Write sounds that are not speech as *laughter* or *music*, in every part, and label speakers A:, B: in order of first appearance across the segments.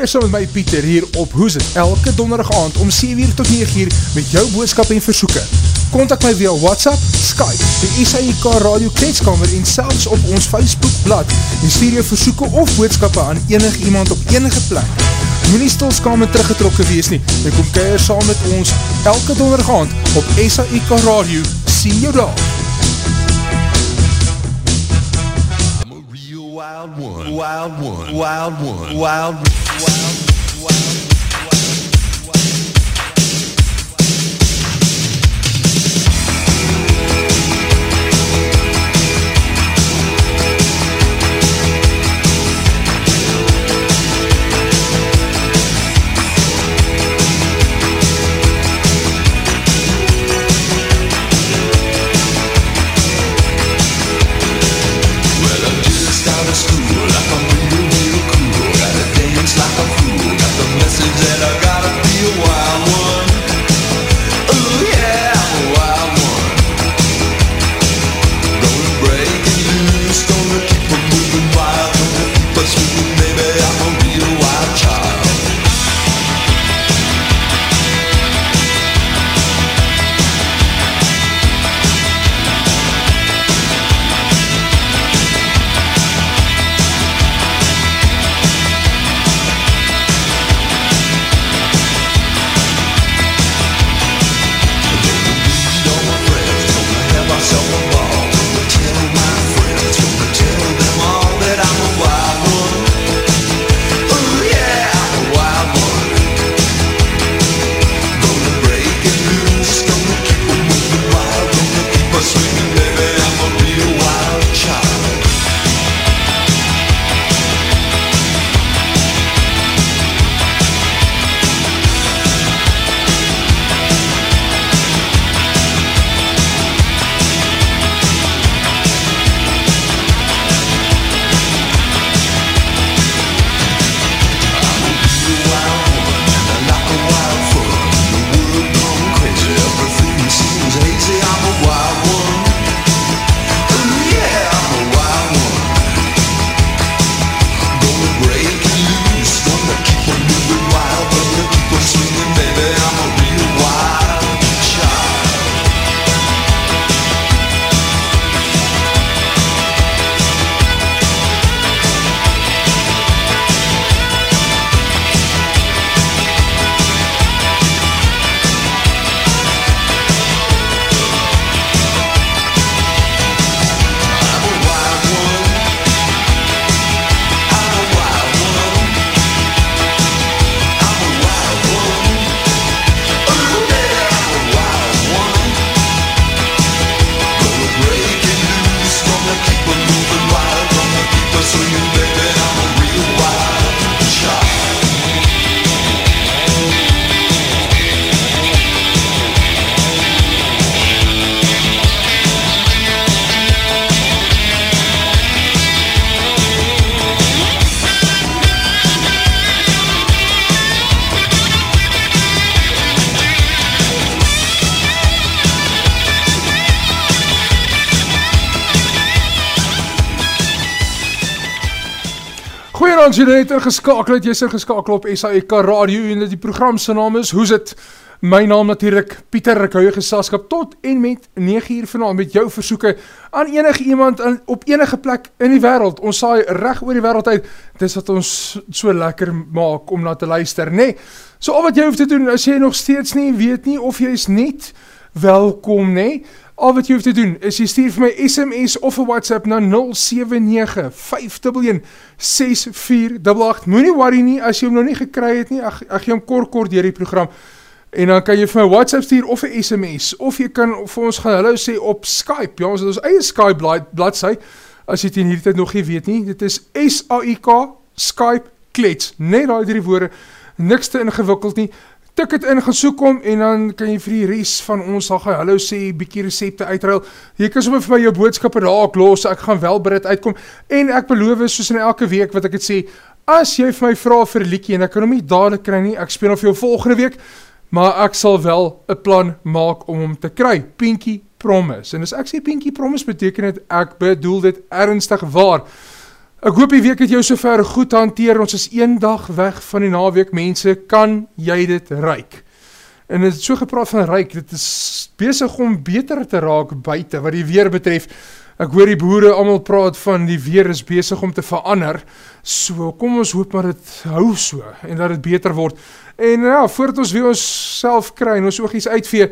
A: kuier saam met my Pieter hier op Hoes het elke donderdag aand om 7 uur tot 9 uur met jou boodskap en versoeken. Contact my via WhatsApp, Skype, die SAIK Radio Kletskamer en selfs op ons Facebook blad en stuur jou versoeken of boodskappe aan enig iemand op enige plek. Moe nie stilskamer teruggetrokken wees nie, en kom kuier saam met ons elke donderdag aand op SAIK Radio. See you daar!
B: Wild one, wild one, wild one, wild, wild.
A: As jy net ingeskakel het, jy is ingeskakel op SAEK Radio en die program sy naam is Hoes het? My naam natuurlijk Pieter, jou geselskap tot en met 9 uur vanavond met jou versoeken aan enige iemand aan, op enige plek in die wereld. Ons saai recht oor die wereld uit, dis wat ons so lekker maak om na te luister, nee. So al wat jy hoef te doen, as jy nog steeds nie weet nie of jy is niet welkom, nee. Al wat jy hoef te doen, is jy stuur vir my SMS of een WhatsApp na 079-511-6488. Moe nie worry nie, as jy hom nou nie gekry het nie, ag jy hom kort kort dier die program. En dan kan jy vir my WhatsApp stuur of een SMS, of jy kan vir ons gaan hallo sê op Skype. Ja, ons het ons eie Skype blad, bladsie, as jy het in hierdie tijd nog nie weet nie. Dit is S-A-I-K, Skype, klets. Net daar die woorde, niks te ingewikkeld nie tik het in, gesoek om, en dan kan jy vir die rest van ons sal gaan, hallo sê, bykie recepte uitruil, jy kan sommer vir my jou boodskapper raak los, ek gaan wel bereid uitkom, en ek beloof soos in elke week wat ek het sê, as jy vir my vraag vir liekie, en ek kan hom nie dadelijk kry nie, ek speel of jou volgende week, maar ek sal wel een plan maak om hom te kry, Pinky Promise, en as ek sê Pinky Promise beteken het, ek bedoel dit ernstig waar, Ek hoop die week het jou sover goed hanteer. Ons is een dag weg van die naweek. Mense, kan jy dit ryk? En het so gepraat van ryk, dit is besig om beter te raak buite wat die weer betref. Ek hoor die boere allemaal praat van die weer is besig om te verander. So kom ons hoop maar dit hou so en dat het beter word. En ja, voordat ons weer ons self kry en ons oogies uitvee,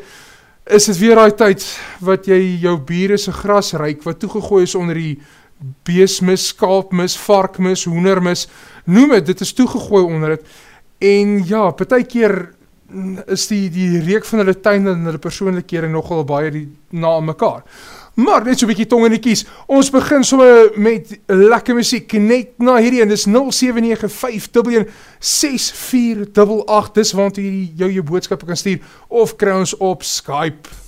A: is dit weer die tyd wat jy jou bieren se gras ryk, wat toegegooi is onder die beesmis, skalpmis, varkmis, hoenermis, noem het, dit is toegegooi onder het. En ja, per keer is die, die reek van hulle tuin en hulle persoonlikhede nogal baie die, na mekaar. Maar net so 'n bietjie tong in die kies. Ons begin sommer met lekker musiek net na hierdie en dis 0795116488. Dis waar jy jou jou boodskappe kan stuur of kry ons op Skype.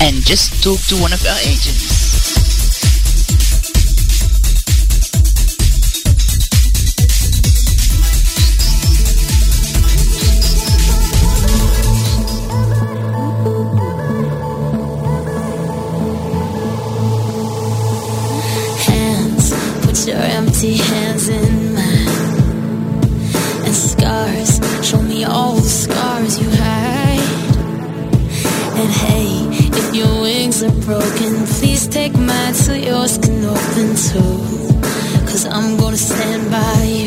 C: and just talk to one of our agents.
D: Wings are broken. Please take mine so yours can open too cause i'm gonna stand by you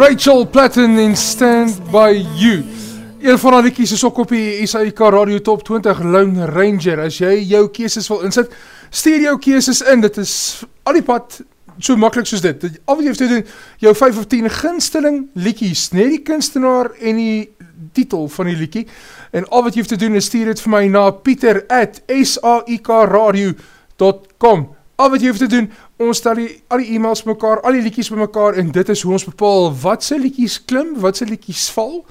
A: Rachel Platten en Stand By You. Een van die liedjies is ook op die SAIK Radio Top 20 Lone Ranger. As jy jou keuses wil insit, stuur jou keuses in. Dit is al die pad so makkelijk soos dit. Al wat jy heeft te doen, jou 5 of 10 ginsteling liedjies, net die kunstenaar en die titel van die liedjie. En al wat jy heeft te doen is stuur het vir my na pieter at saikradio.com Al wat jy heeft te doen, ons stel die, al die e-mails mekaar, al die liedjies by mekaar en dit is hoe ons bepaal wat sy liedjies klim, wat sy liedjies val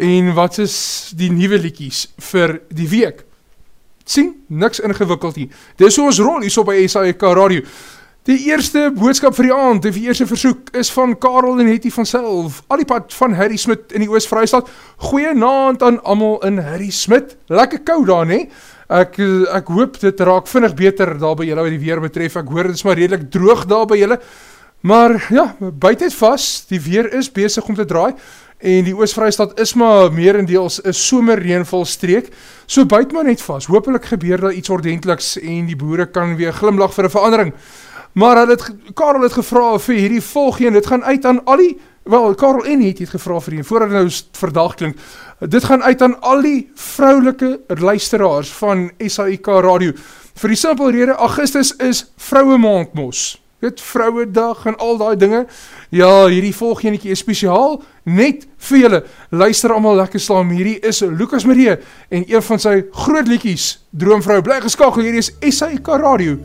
A: en wat is die nieuwe liedjies vir die week. Sien, niks ingewikkeld nie. Dit is hoe ons rol hier so by SAEK Radio. Die eerste boodskap vir die aand, die eerste versoek, is van Karel en Hetty van Self, al die pad van Harry Smit in die Oost-Vrijstad. Goeie naand aan allemaal in Harry Smit. Lekker kou daar, nie? Ek, ek hoop dit raak vinnig beter daar by julle wat die weer betref. Ek hoor dit is maar redelijk droog daar by julle. Maar ja, buiten het vast, die weer is bezig om te draai en die Oost-Vrijstad is maar meer in deels een somerreenval streek, so buit maar net vast. Hopelijk gebeur daar iets ordentliks en die boere kan weer glimlach vir een verandering. Maar hy het, Karel het gevra vir hierdie volgeen, dit gaan uit aan al die, wel, Karel en het het gevra vir die, voordat nou verdag klink, dit gaan uit aan al die vrouwelike luisteraars van SAIK Radio. Vir die simpel rede, Augustus is vrouwe maand mos. Weet, vrouwe dag en al die dinge. Ja, hierdie volgeenekie is speciaal, net vir julle. Luister allemaal lekker slaan, hierdie is Lucas Marie en een van sy groot liekies, Droomvrou, bly geskakel, hierdie is SAIK Radio.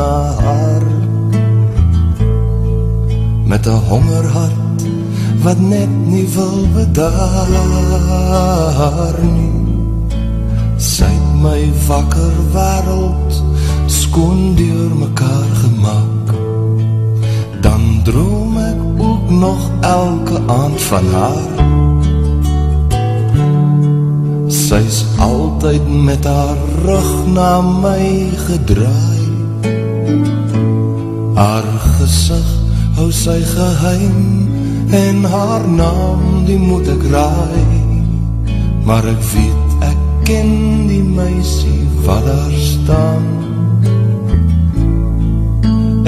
E: Na haar. Met een hongerhart wat net nie wil bedaar nie Sy het my wakker wereld skoon door mekaar gemak Dan droom ek ook nog elke aand van haar. Sy is altyd met haar rug na my gedraai Haar gezicht hou sy geheim En haar naam die moet ek raai. Maar ek weet ek ken die meisie wat daar staan.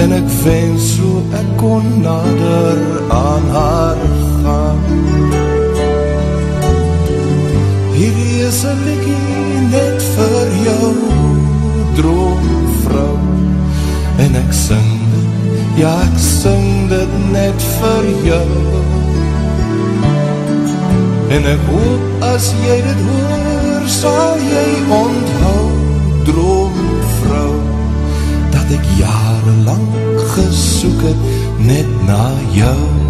E: En ek wens so ek kon nader aan haar gaan. Hierdie is een likkie net vir jou droomvrou En ek sing dit, ja ek sing dit net vir jou. En ek hoop as jy dit hoor Sal jy onthou droomvrou Dat ek jarenlang gesoek het net na jou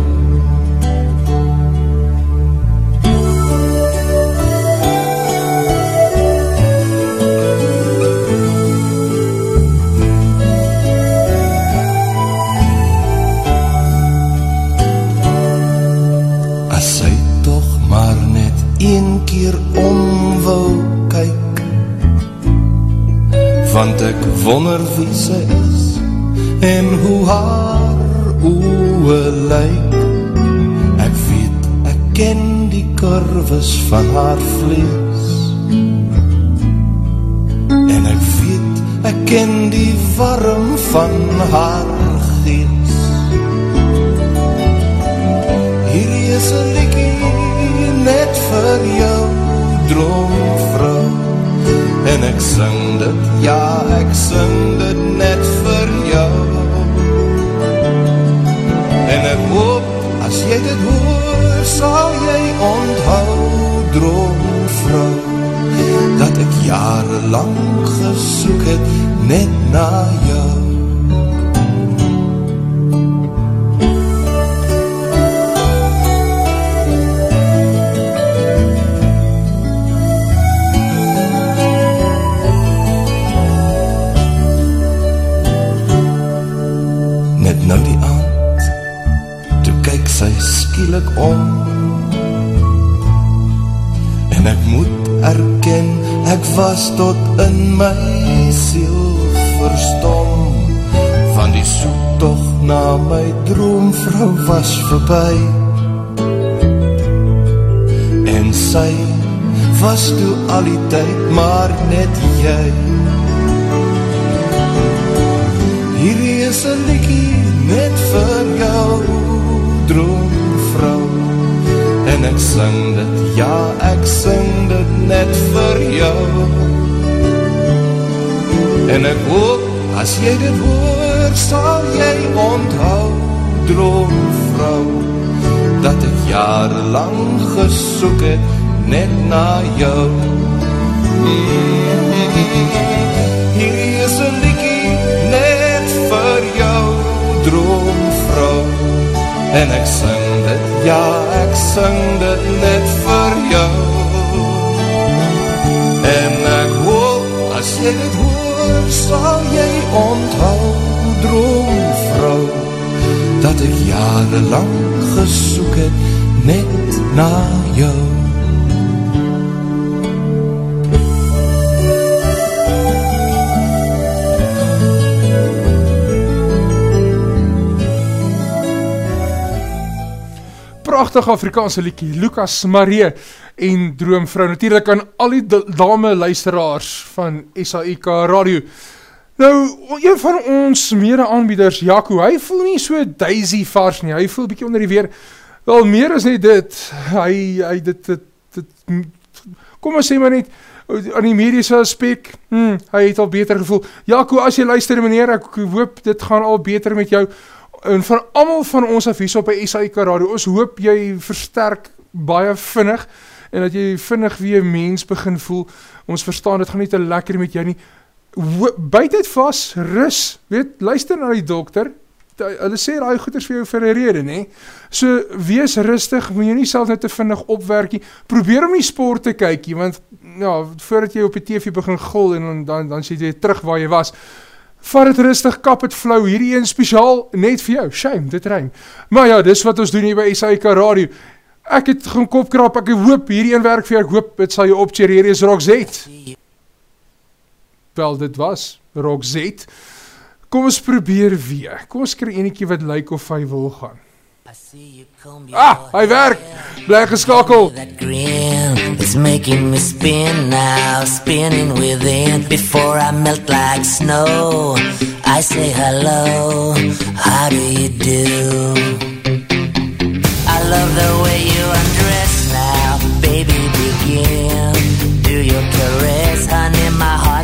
E: keer om wou kyk. Want ek wonder wie sy is En hoe haar oe lyk. Ek weet, ek ken die kurves van haar vlees. En ek weet, ek ken die warm van haar gees vir jou droomvrou En ek sing dit, ja ek sing dit net vir jou. En ek hoop, as jy dit hoor, sal jy onthou droomvrou Dat ek jarenlang gesoek net na jou Voorbij En sy was toe al die tyd maar net jy. Hierdie is een liekie net vir jou droomvrou. En ek sing dit, ja ek sing dit net vir jou. En ek hoop, as jy dit hoor, sal jy onthou droomvrou Dat ek jarenlang gesoek het net na jou. Hier is een liekie net vir jou droomvrou En ek sing dit, ja ek sing dit net vir jou. En ek hoop, as jy dit hoor, sal jy onthou Dat ek jarenlang gesoek het net na jou
A: prachtige Afrikaanse liekie, Lucas Marie en Droomvrou, natuurlijk aan al die dame luisteraars van SAIK Radio. Nou, een van ons mede aanbieders, Jaco, hy voel nie so Daisy vars nie, hy voel bykie onder die weer, wel meer as net dit, hy, hy dit, dit, dit, kom ons sê maar net, aan die medische aspek, hmm, hy het al beter gevoel. Jaco, as jy luister meneer, ek hoop dit gaan al beter met jou, en van allemaal van ons af hier op by SAIK Radio, ons hoop jy versterk baie vinnig, en dat jy vinnig weer mens begin voel, ons verstaan, dit gaan nie te lekker met jou nie, buit het vast, rus, weet, luister na die dokter, hulle sê die goeders vir jou vir een rede, nie, so wees rustig, moet jy nie self net te vindig opwerk nie, probeer om die sport te kyk, want, ja, voordat jy op die tv begin gul, en dan, dan, dan sê jy terug waar jy was, Vat het rustig, kap het flauw, hierdie een speciaal, net vir jou, shame, dit ruim. Maar ja, dis wat ons doen hier by SAIK Radio. Ek het gaan kopkrap, ek hoop, hierdie een werk vir jou, ek hoop, het sal jou optjer, hier is Roxette. Wel, dit was Roxette. Kom ons probeer weer, kom ons kry eniekie wat lyk of hy wil gaan. Ah, hy werk. Bly geskakel.
F: Is making me spin now, spinning within. Before I melt like snow, I say hello. How do you do? I love the way you undress now, baby. Begin. Do your caress, honey. My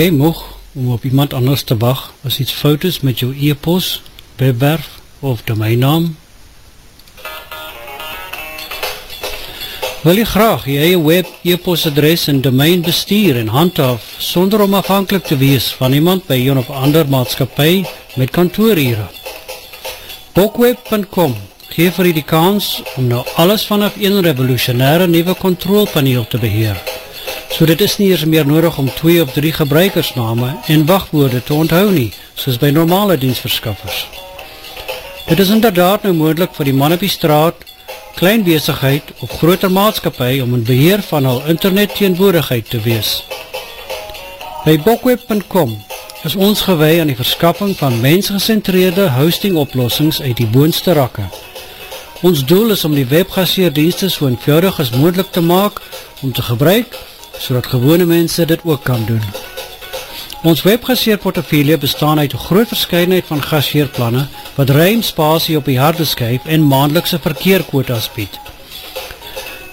G: Jy moeg om op iemand anders te wacht as iets fout is met jou e-post, webwerf of domeinnaam? Wil jy graag jy eie web, e-post adres en domein bestuur en handhaaf sonder om afhankelijk te wees van iemand by een of ander maatskapie met kantoorheren? Bookweb.com geef vir die kans om nou alles vanaf een revolutionaire nieuwe controlepaneel te beheer. So dit is nie eers meer nodig om twee of drie gebruikersname en wachtwoorde te onthou nie, soos by normale dienstverskaffers. Dit is inderdaad nou moendlik vir die man op die straat klein bezigheid of groter maatskapie om in beheer van al internet teenwoordigheid te wees. By bookweb.com is ons gewei aan die verskaffing van mensgecentreerde hosting oplossings uit die boonste rakke. Ons doel is om die webgaseerdienste so eenvoudig as moendlik te maak om te gebruik, so dat gewone mense dit ook kan doen. Ons webgaseerportefeuille bestaan uit groot verscheidenheid van gaseerplanne wat ruim spasie op die harde skyf en maandelikse verkeerquotas bied.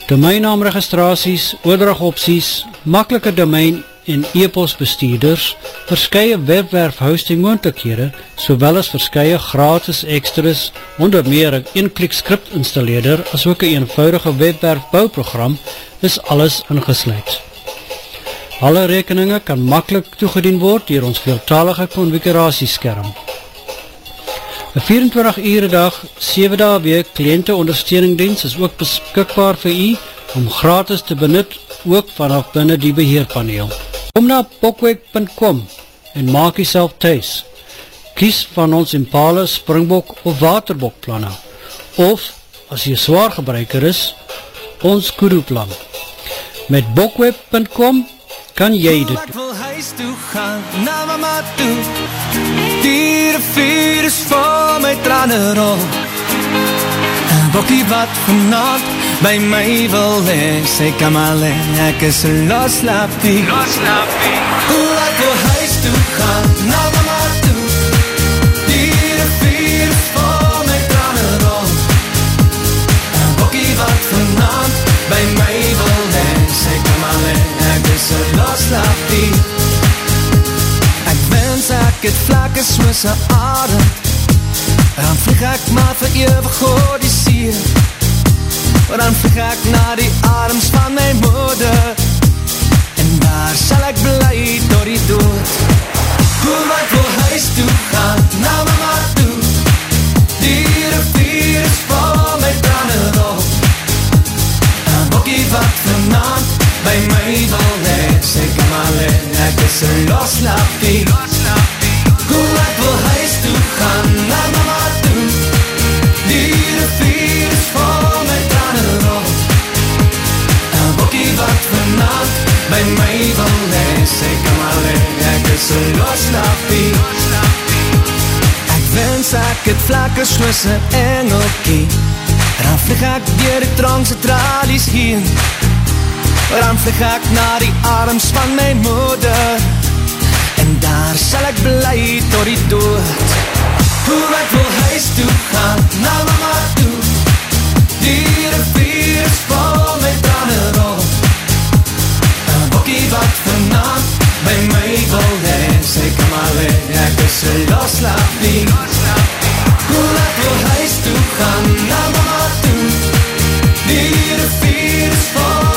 G: Domeinnaamregistraties, oordragopties, makkelike domein en e-post bestuurders, verskye webwerf hosting moontekere, sowel as verskye gratis extras, onder meer een een-klik script installeerder, as ook een eenvoudige webwerf bouwprogram, is alles ingesluid. Alle rekeninge kan makkelijk toegedien word dier ons veeltalige konfiguratieskerm. Een 24 ure dag, 7 dag week kliënte ondersteuningdienst is ook beskikbaar vir u om gratis te benut ook vanaf binnen die beheerpaneel. Kom na bokwek.com en maak jyself thuis. Kies van ons Impala, Springbok of Waterbok planne. Of, as jy zwaar gebruiker is, ons Kudu plan. Met bokweb.com kan jy dit
H: Ek wil huis toe gaan, na mama toe? Die rivier is vol my trane rol. En bokkie wat vanavond by my wil leen Sy kan maar leen, ek is een loslapie Loslapie Ek wil huis toe gaan, na is een loslapie Ek wens ek het vlakke soos een adem. Dan vlieg ek maar vir eeuwig oor die see. Dan vlieg ek na die adems van my moeder. En daar sal ek bly door die dood. Hoe wat wil huis toe gaan, na mama toe. Die rivier is vol my tranen rol Een bokkie wat vanavond by my leen Sê kan maar leen, ek is een loslapie Hoe ek wil huis toe gaan, na mama toe Die rivier is vol my tranen rol Een bokkie wat vanavond by my leen Sê kan maar leen, ek is een loslapie Ek wens ek het vlakke soos een engelkie Dan vlieg ek dier die trangse tralies heen Dan vlieg ek na die arms van my moeder. En daar sal ek bly tot die dood. Hoe ek wil huis toe gaan, na mama toe. Die rivier is vol my tranen rol Een bokkie wat vanavond by my wil leen Sê kan maar leen, ek is een loslapie Hoe ek wil huis toe gaan, na mama toe. Die rivier is vol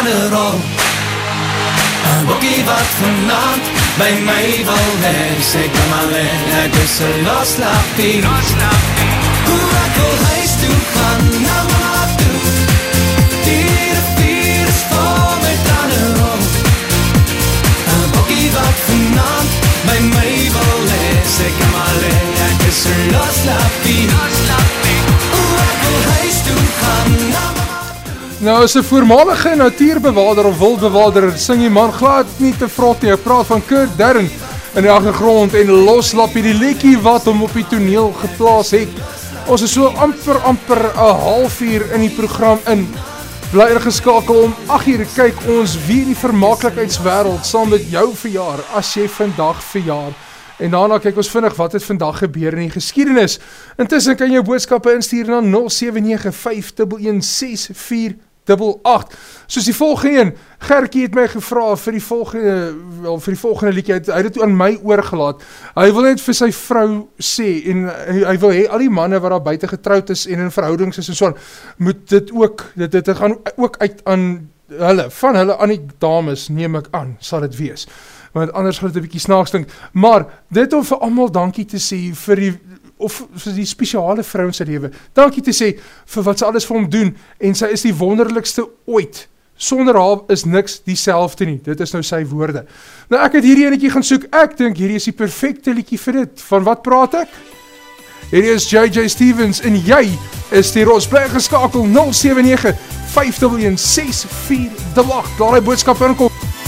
H: tranen rol Een bokkie wat vanavond by my wil leen Sê kan maar leen, ek is een loslapie Hoe ek wil huis toe gaan, na mama toe? Die rivier is vol my tranen rol Een bokkie wat vanavond by my wil leen Sê kan maar leen, ek is een loslapie Hoe ek wil huis toe gaan, na mama toe
A: Nou as 'n voormalige natuurbewaarder of wildbewaarder sing die man glad nie te vrot nie. Hy praat van Kurt Darren in die agtergrond en loslap hierdie liedjie wat hom op die toneel geplaas het. Ons is so amper amper 'n halfuur in die program in. Bly ingeskakel om 8uur kyk ons weer die vermaaklikheidswêreld saam met jou verjaar as jy vandag verjaar. En daarna kyk ons vinnig wat het vandag gebeur in die geskiedenis. Intussen kan jy boodskappe instuur na 0795116488. Soos die volgende een, Gertjie het my gevra vir die volgende wel vir die volgende liedjie. Hy het dit aan my oorgelaat. Hy wil net vir sy vrou sê en hy, hy wil hê al die manne wat daar buite getroud is en in verhoudings is en so aan, moet dit ook dit dit gaan ook uit aan hulle, van hulle aan die dames neem ek aan, sal dit wees want anders gaan dit 'n bietjie snaaks klink. Maar dit om vir almal dankie te sê vir die of vir die spesiale vrou in sy lewe. Dankie te sê vir wat sy alles vir hom doen en sy is die wonderlikste ooit. Sonder haar is niks dieselfde nie. Dit is nou sy woorde. Nou ek het hierdie enetjie gaan soek. Ek dink hierdie is die perfekte liedjie vir dit. Van wat praat ek? Hierdie is JJ Stevens en jy is die Rosberg geskakel 079 51648. Laat die boodskap inkom.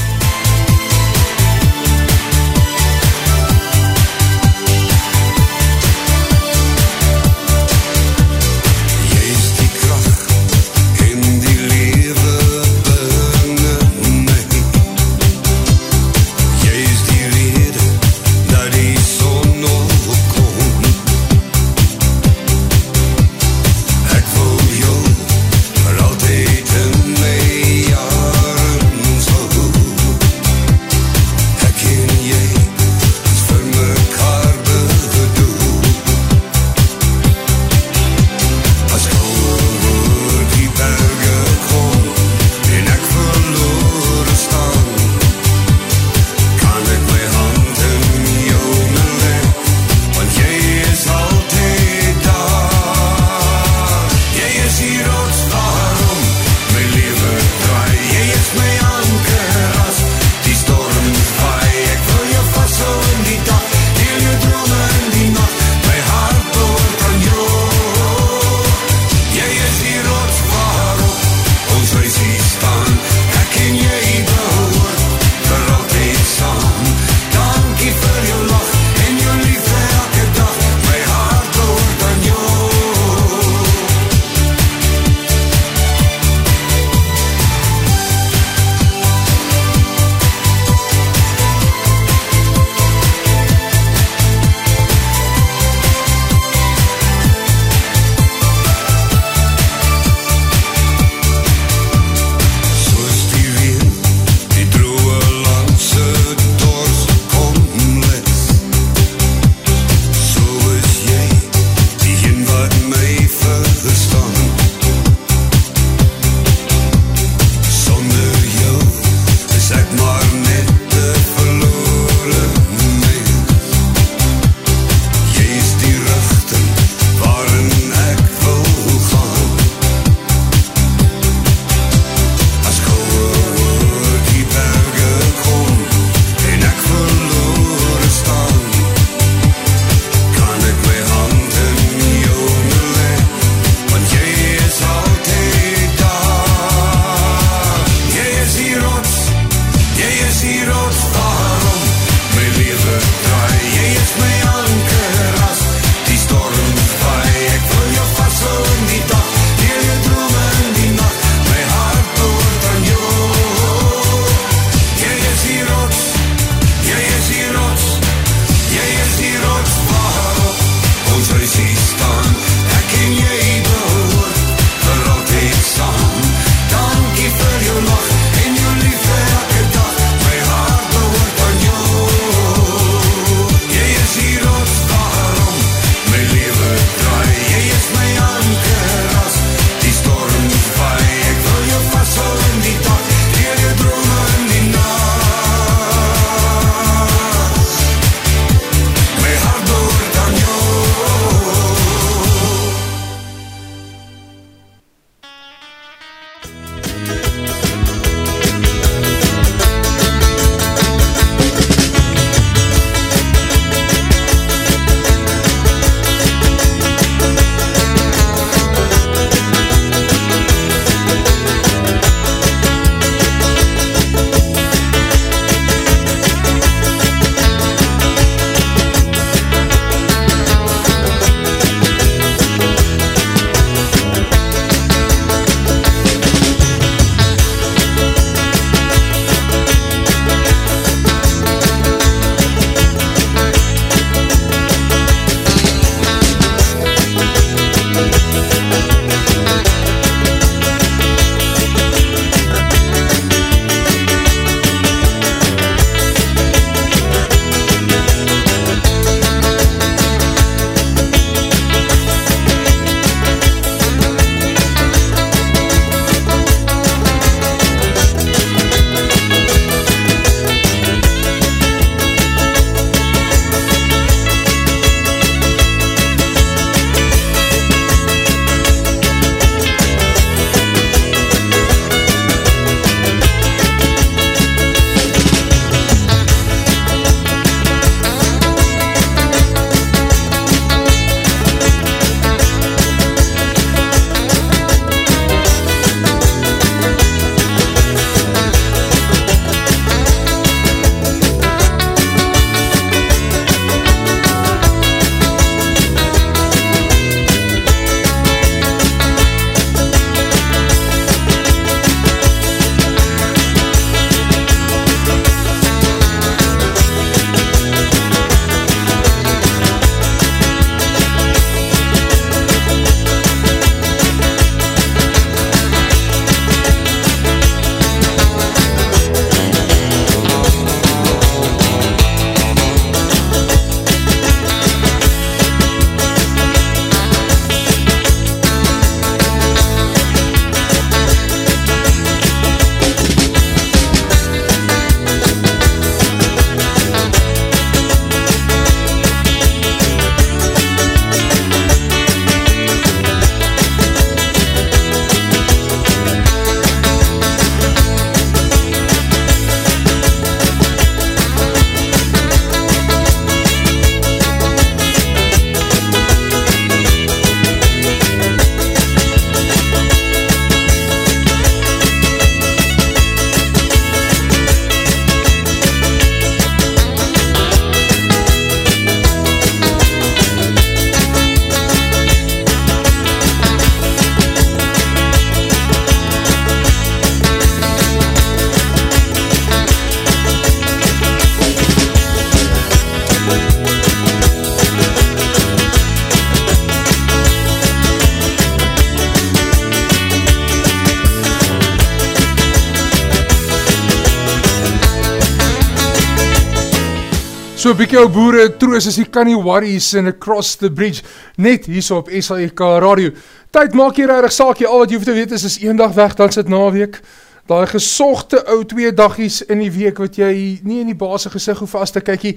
A: So 'n bietjie ou boere troos as jy kan nie worries in across the bridge net hierso op SAK radio. Tyd maak jy regtig saak jy al wat jy hoef te weet is is eendag weg dan sit naweek. Daai gesogte ou twee daggies in die week wat jy nie in die baas se gesig hoef vas te kykie.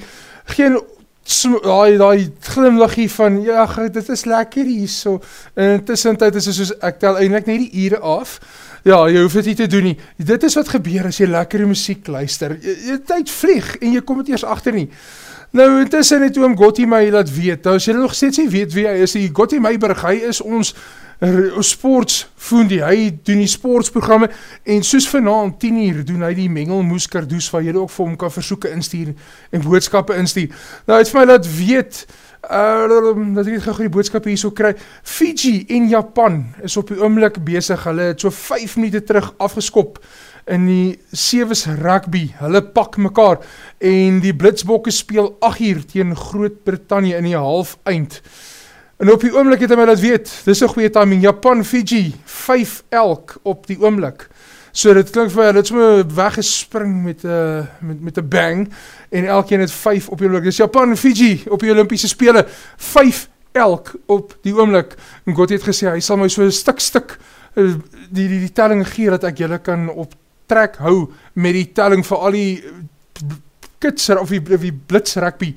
A: Geen sm- daai daai glimlaggie van ja, dit is lekker hierso. En tussentyd is dit soos ek tel eintlik net die ure af. Ja, jy hoef dit nie te doen nie. Dit is wat gebeur as jy lekker musiek luister. Jy, jy tyd vlieg en jy kom dit eers agter nie. Nou intussen het oom Gotti my laat weet. Nou as jy nog steeds nie weet wie hy is, die Gotti Meiburg, hy is ons sportsfoendie. Hy doen die sportsprogramme en soos vanaand 10uur doen hy die mengelmoes kardoes waar jy ook vir hom kan versoeke instuur en boodskappe instuur. Nou hy het vir my laat weet uh dat ek gou die boodskappe hierso kry. Fiji en Japan is op die oomblik besig. Hulle het so 5 minute terug afgeskop in die sewes rugby. Hulle pak mekaar en die Blitsbokke speel 8 uur teen Groot-Brittanje in die half eind. En op die oomblik het my laat weet, dis 'n goeie timing. Japan Fiji 5 elk op die oomblik. So dit klink vir hulle het sommer weggespring met 'n uh, met met 'n bang en elkeen het 5 op die oomblik. Dis Japan en Fiji op die Olimpiese spele 5 elk op die oomblik. En God het gesê hy sal my so 'n stuk stuk uh, die die die telling gee dat ek julle kan op trek hou met die telling vir al die kitser of die, die blits rugby.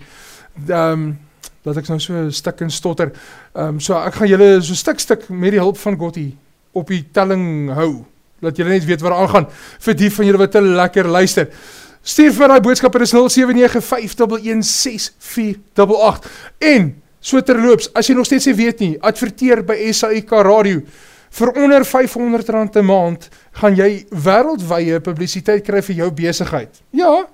A: Ehm um, dat ek nou so 'n stuk in stotter. Ehm um, so ek gaan julle so stuk stuk met die hulp van Gotti op die telling hou dat julle net weet wat er aangaan vir die van julle wat te lekker luister. Stuur vir daai boodskappe dis 0795116488 en so terloops as jy nog steeds nie weet nie, adverteer by SAIK Radio. Vir onder R500 'n maand gaan jy wêreldwye publisiteit kry vir jou besigheid. Ja,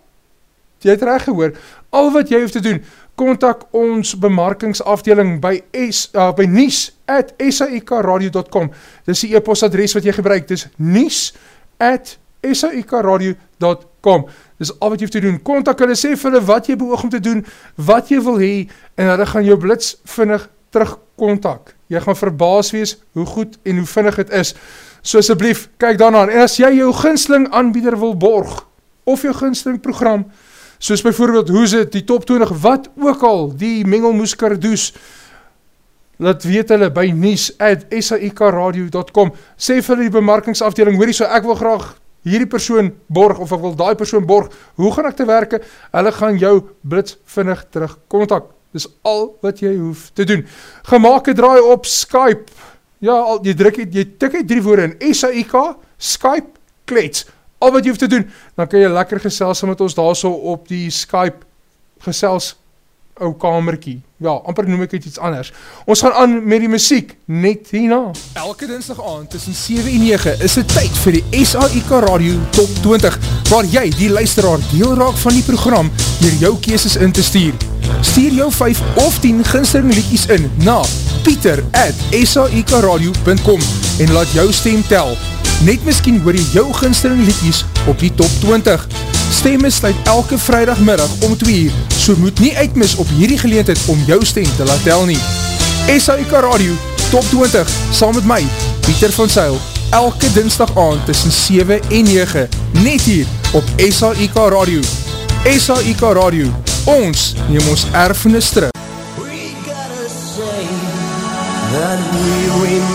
A: jy het reg gehoor. Al wat jy hoef te doen, kontak ons bemarkingsafdeling by S uh, by nuus@saikradio.com. Dis die e-posadres wat jy gebruik. Dis nuus@saikradio.com. Dis al wat jy te doen. Kontak hulle sê vir hulle wat jy beoog om te doen, wat jy wil hê en hulle gaan jou blits vinnig terug kontak. Jy gaan verbaas wees hoe goed en hoe vinnig dit is. So asseblief, kyk daarna. En as jy jou gunsteling aanbieder wil borg of jou gunsteling program soos byvoorbeeld hoe dit die top 20 wat ook al die mengelmoes kardoes laat weet hulle by nuus@saikradio.com sê vir die bemarkingsafdeling hoorie so ek wil graag hierdie persoon borg of ek wil daai persoon borg. Hoe gaan ek te werke? Hulle gaan jou blits vinnig terug kontak. Dis al wat jy hoef te doen. Gemaak 'n draai op Skype. Ja al, jy druk jy tik net drie woorde in. SAIK Skype klets al wat jy hoef te doen, dan kan jy lekker gesels saam met ons daarso op die Skype gesels ou kamertjie. Ja, amper noem ek dit iets anders. Ons gaan aan met die musiek net hierna. Elke Dinsdag aand tussen 7 en 9 is dit tyd vir die SAIK Radio Top 20 waar jy die luisteraar deel raak van die program deur jou keuses in te stuur. Stuur jou 5 of 10 gunsteling liedjies in na pieter@saikradio.com en laat jou stem tel. Net miskien hoor jy jou gunsteling liedjies op die top 20. Stemme sluit elke vrijdagmiddag om 2 uur, so moet nie uitmis op hierdie geleentheid om jou stem te laat tel nie. SAIK Radio, top 20, saam met my, Pieter van Seil, elke dinsdag aand tussen 7 en 9, net hier op SAIK Radio. SAIK Radio, ons neem ons erfenis terug.
E: We gotta say that we remember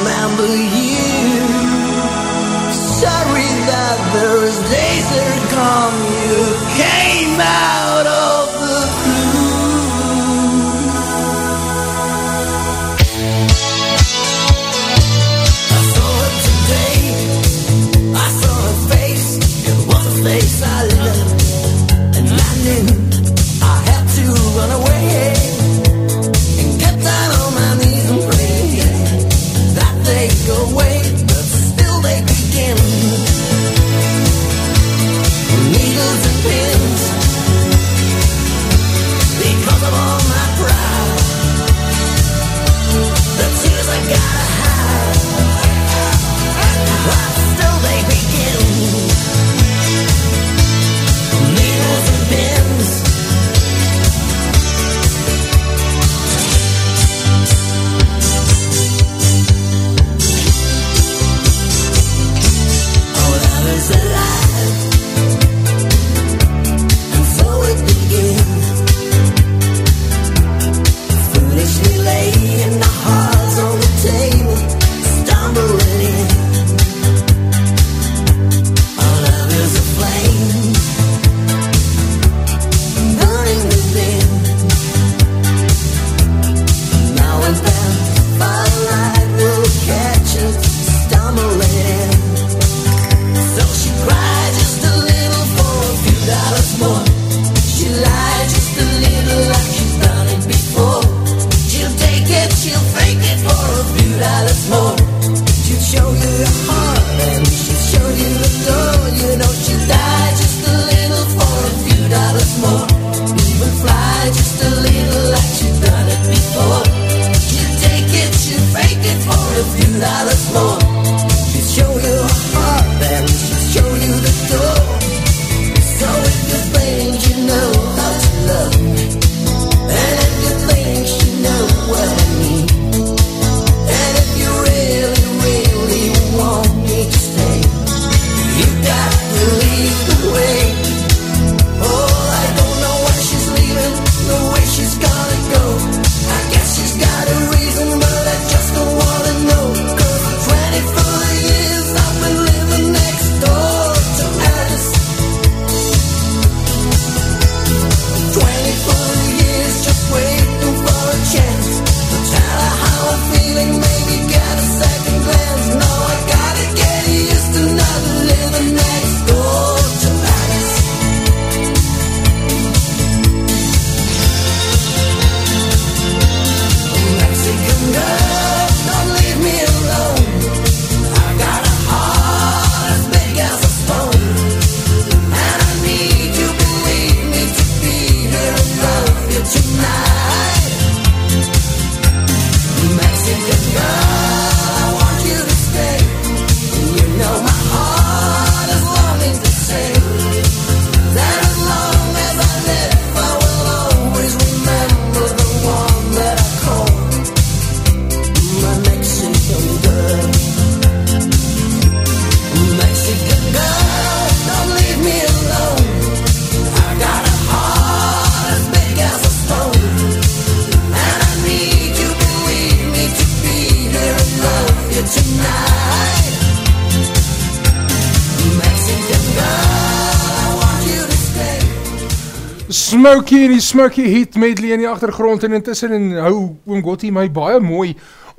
A: Smokey en die Smokey Heat medley in die achtergrond en intussen en hou oom Gotti my baie mooi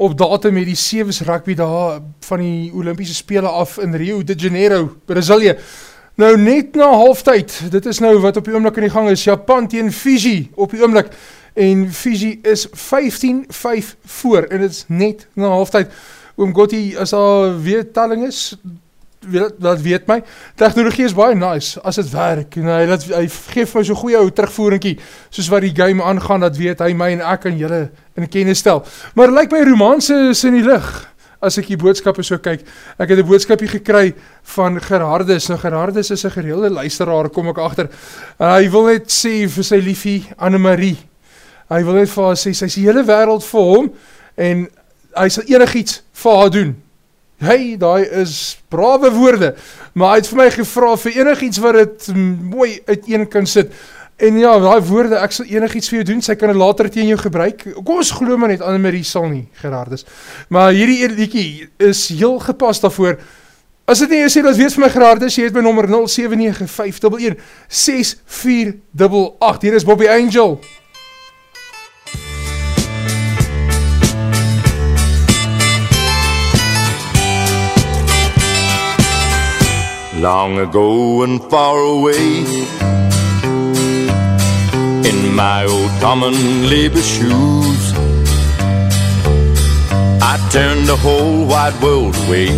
A: op datum met die Sevens rugby daar van die Olympiese Spele af in Rio de Janeiro, Brazilië. Nou net na halftyd, dit is nou wat op die oomlik in die gang is, Japan teen Fiji op die oomlik en Fiji is 15-5 voor en dit is net na halftyd. Oom Gotti, as daar weer telling is, weet, dat weet my, technologie is baie nice, as het werk, en hy, dat, hy geef my so goeie ou terugvoeringkie, soos wat die game aangaan, dat weet hy my en ek en julle in kennis stel. Maar lyk my romanse is in die licht, as ek die boodskappe so kyk. Ek het een boodskapie gekry van Gerardus. Nou Gerardus is een gereelde luisteraar, kom ek achter. Uh, hy wil net sê vir sy liefie Annemarie. Hy wil net vir haar sê, sy is die hele wereld vir hom en hy sal enig iets vir haar doen. Hey, daai is brave woorde, maar hy het vir my gevra vir enig iets wat het mooi uiteen kan sit. En ja, daai woorde, ek sal enig iets vir jou doen, sy kan het later tegen jou gebruik. Kom ons geloof maar net, Annemarie sal nie, Gerardus. Maar hierdie eerdekie is heel gepast daarvoor. As dit nie is, dat weet vir my Gerardus, jy het my nummer 079 6488. Hier is Bobby Angel.
I: Long ago and far away. In my old common labor shoes I turned the whole wide world away.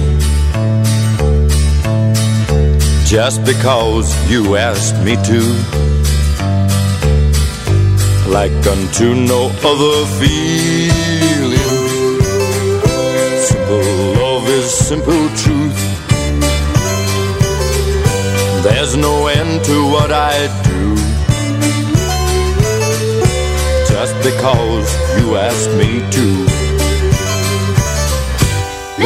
I: Just because you asked me to Like unto no other feeling. Simple love is simple There's no end to what I do. Just because you asked me to.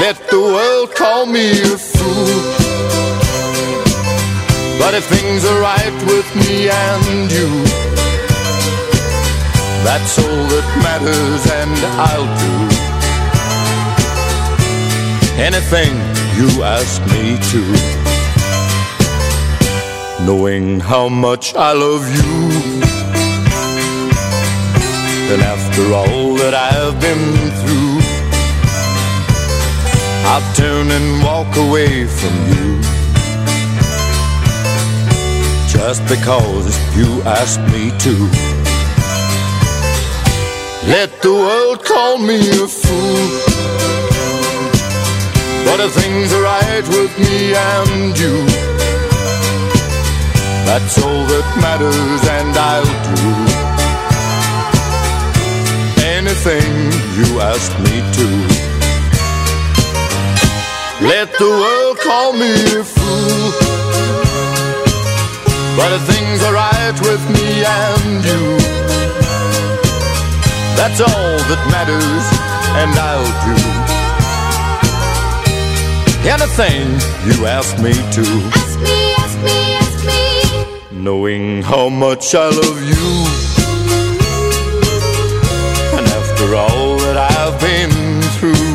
I: Let the world call me a fool. But if things are right with me and you That's all that matters and I'll do. Anything you ask me to knowing how much I love you. And after all that I've been through, I'll turn and walk away from you. Just because you asked me to. Let the world call me a fool. But if things are right with me and you, that's all that matters and I'll do. Anything you ask me to. Let the world call me a fool. But if things are right with me and you. That's all that matters and I'll do. Anything you ask me to.
J: Ask me, ask me.
I: Knowing how much I love you. And after all that I've been through,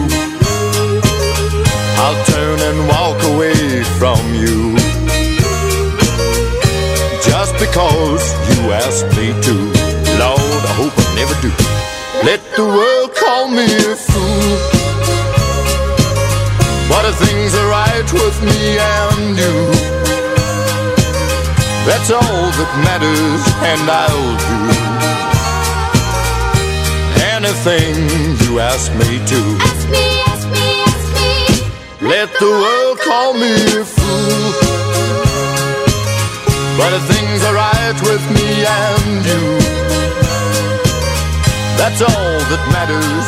I: I'll turn and walk away from you. Just because you asked me to. Lord, I hope I never do. Let the world call me a fool. But if things are right with me and you, that's all that matters, and I'll do anything you ask me to.
J: Ask me, ask me, ask me.
I: Let the world call me a fool. But if things are right with me and you, that's all that matters,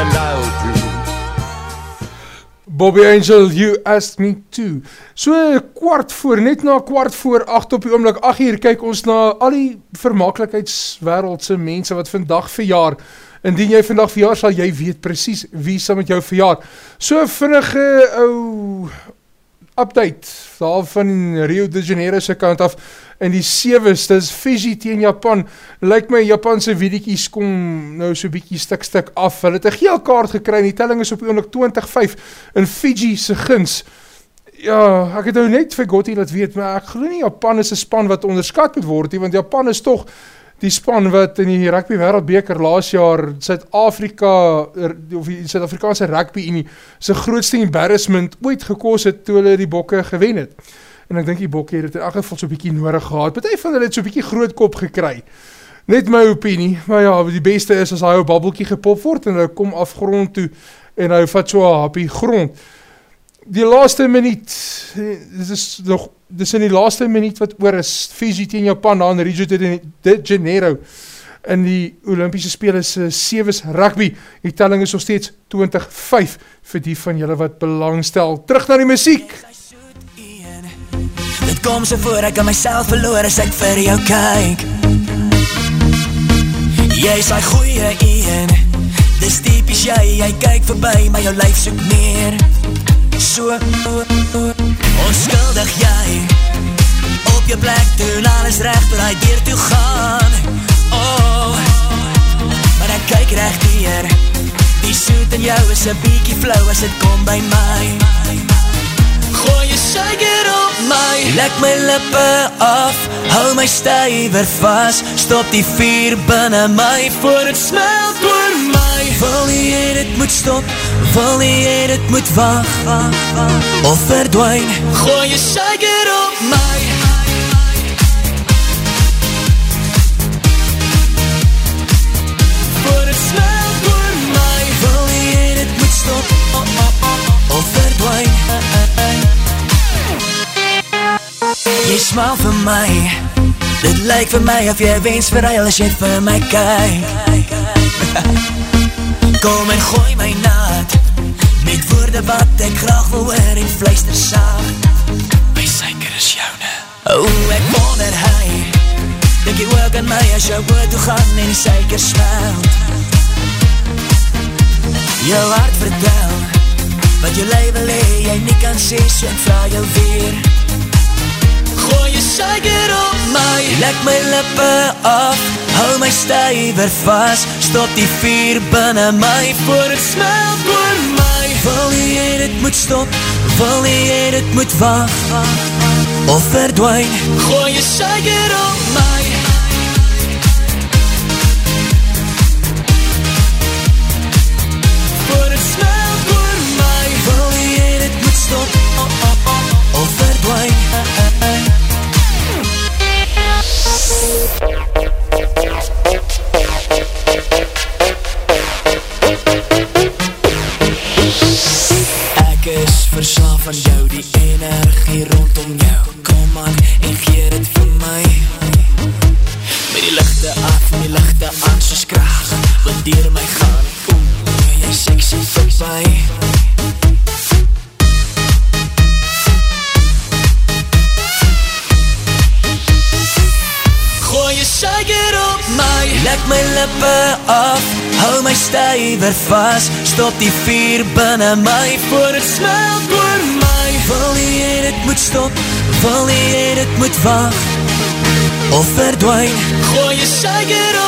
I: and I'll do.
A: Bobby Angel, you asked me to. So kwart voor, net na kwart voor, acht op die oomlik, ach hier, kyk ons na al die vermakelijkheidswereldse mense wat vandag verjaar. Indien jy vandag verjaar, sal jy weet precies wie sal met jou verjaar. So vinnige ou update daar van Rio de Janeiro se kant af en die sewes, dit is Fiji teen Japan. Lyk my Japanse wiedekies kom nou so bykie stik stik af. Hulle het een geel kaart gekry en die telling is op die oomlik 20-5 in Fiji se guns. Ja, ek het nou net vir Gotti laat weet, maar ek glo nie Japan is 'n span wat onderskat moet word nie, want Japan is tog die span wat in die rugby wêreldbeker laas jaar Suid-Afrika er, of die Suid-Afrikaanse rugby unie se grootste embarrassment ooit gekos het toe hulle die bokke gewen het. En ek dink die bokke het dit in elk geval so 'n bietjie nodig gehad. Party van hulle het so 'n bietjie groot kop gekry. Net my opinie, maar ja, die beste is as hy ou babbeltjie gepop word en hy kom af grond toe en hy vat so 'n happie grond. Die laaste minuut, dis is nog dis in die laaste minuut wat oor is, Fiji teen Japan daar in Rio de, Janeiro in die Olimpiese spele se sewees rugby. Die telling is nog steeds 20-5 vir die van julle wat belangstel. Terug na die musiek.
K: Dit kom so voor ek aan myself verloor as ek vir jou kyk. Jy is hy goeie een. Dis typies jy, jy kyk voorbij Maar jou lyf soek meer. So Onskuldig jy. Op jou plek doen alles recht Door hy deur toe gaan. Oh Maar ek kyk recht hier. Die soet in jou is een biekie flauw As het kom by my Gooi je suiker op my Lek my lippe af. Hou my stuiver vast. Stop die vier binnen my Voor het smelt oor my Wil jy dit moet stop. Wil jy dit moet wacht Of verdwijn Gooi je suiker op my Voor het smelt oor my Wil jy dit moet stop. Of verdwijn Jy smaal vir my. Dit lyk vir my of jy wens verruil as jy vir my kyk *laughs* Kom en gooi my naad Met woorde wat ek graag wil hoor en fluister saam My suiker is joune. O, ek wonder hy. Dink jy ook aan my as jou woord toe gaan en die suiker smelt? Jou hart vertel Wat jou leven lee, jy nie kan sê, so ek vraag jou weer Gooi je suiker op my Lek my lippe af Hou my stuiver vast. Stop die vier binnen my Voor het smelt oor my Wil jy dit moet stop? Wil jy dit moet wacht Of verdwijn Gooi je suiker op my Voor het smelt oor my Wil jy dit moet stop? Of verdwijn Ek vast Stop die vier binnen my Voor het smelt oor my. Wil jy dit moet stop? Wil jy dit moet wacht? Of verdwijn Gooi je suiker op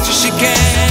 L: she can.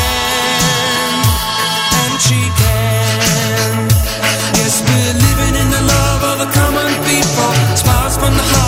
L: She can. Yes, we're living in the love of the common people. Smiles from the heart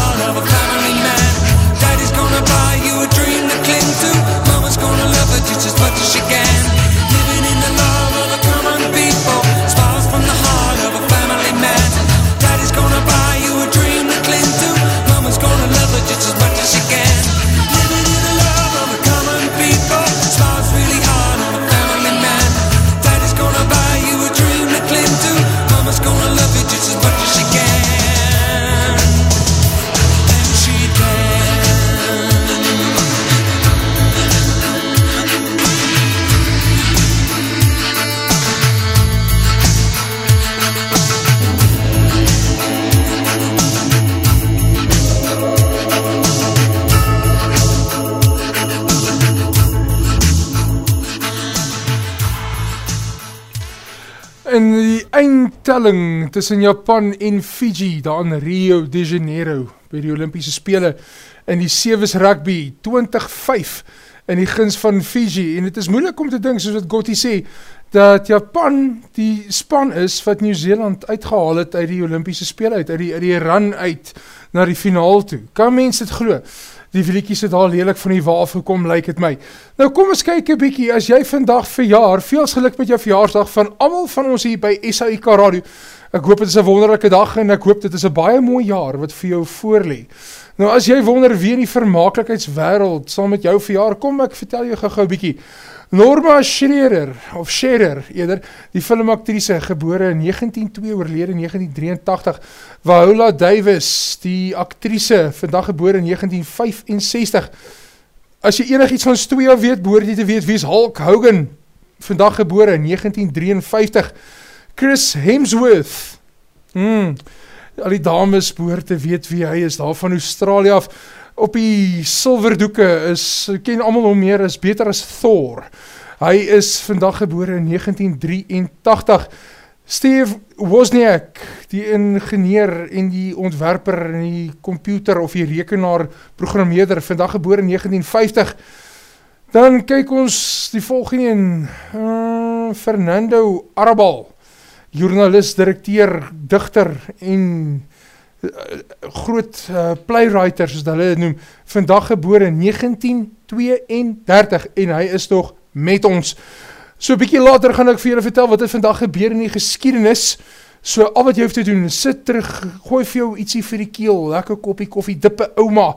A: eindtelling tussen Japan en Fiji, daar in Rio de Janeiro, by die Olympiese Spele, in die Sevens Rugby 2005, in die guns van Fiji, en het is moeilik om te dink, soos wat Gotti sê, dat Japan die span is wat Nieuw-Zeeland uitgehaal het uit die Olympiese Spele uit, uit die, uit die run uit na die finaal toe. Kan mens dit glo? Die liedjies het al lelik van die waaf gekom, lyk het my. Nou kom ons kyk 'n bietjie, as jy vandag verjaar, veels geluk met jou verjaarsdag van almal van ons hier by SAIK Radio. Ek hoop dit is 'n wonderlike dag en ek hoop dit is 'n baie mooi jaar wat vir jou voorlê. Nou as jy wonder wie in die vermaaklikheidswêreld saam met jou verjaar, kom ek vertel jou gou-gou 'n bietjie. Norma Scherer of Scherer eerder, die filmaktrise gebore in 1902 oorlede in 1983. Viola Davis, die aktrise, vandag gebore in 1965. As jy enigiets van Stoya weet, behoort jy te weet wie is Hulk Hogan, vandag gebore in 1953. Chris Hemsworth. Hmm. Al die dames behoort te weet wie hy is, daar van Australië af op die silverdoeke is, ken allemaal hom meer, is beter as Thor. Hy is vandag gebore in 1983. Steve Wozniak, die ingenieur en die ontwerper en die computer of die rekenaar programmeerder, vandag gebore in 1950. Dan kyk ons die volgende in uh, Fernando Arabal, journalist, directeur, dichter en groot uh, playwriter, soos hulle het noem, vandag geboor in 1932 en hy is toch met ons. So bykie later gaan ek vir julle vertel wat het vandag gebeur in die geschiedenis. So al wat jy hoef te doen, sit terug, gooi vir jou ietsie vir die keel, lekker koppie koffie, dippe oma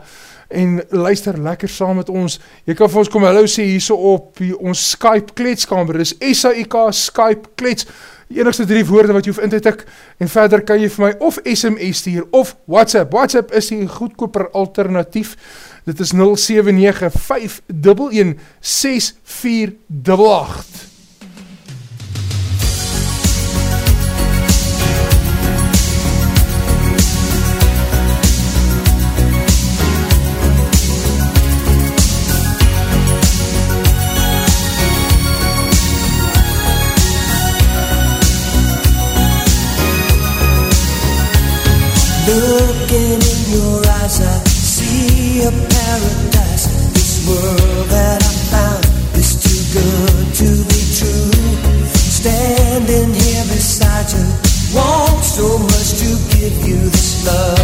A: en luister lekker saam met ons. Jy kan vir ons kom hallo sê hier so op ons Skype kletskamer, dis SAIK Skype klets die enigste drie woorde wat jy hoef in te tik, en verder kan jy vir my of SMS stuur, of WhatsApp, WhatsApp is die goedkoper alternatief, dit is 079 511 6488.
D: So much to give you this love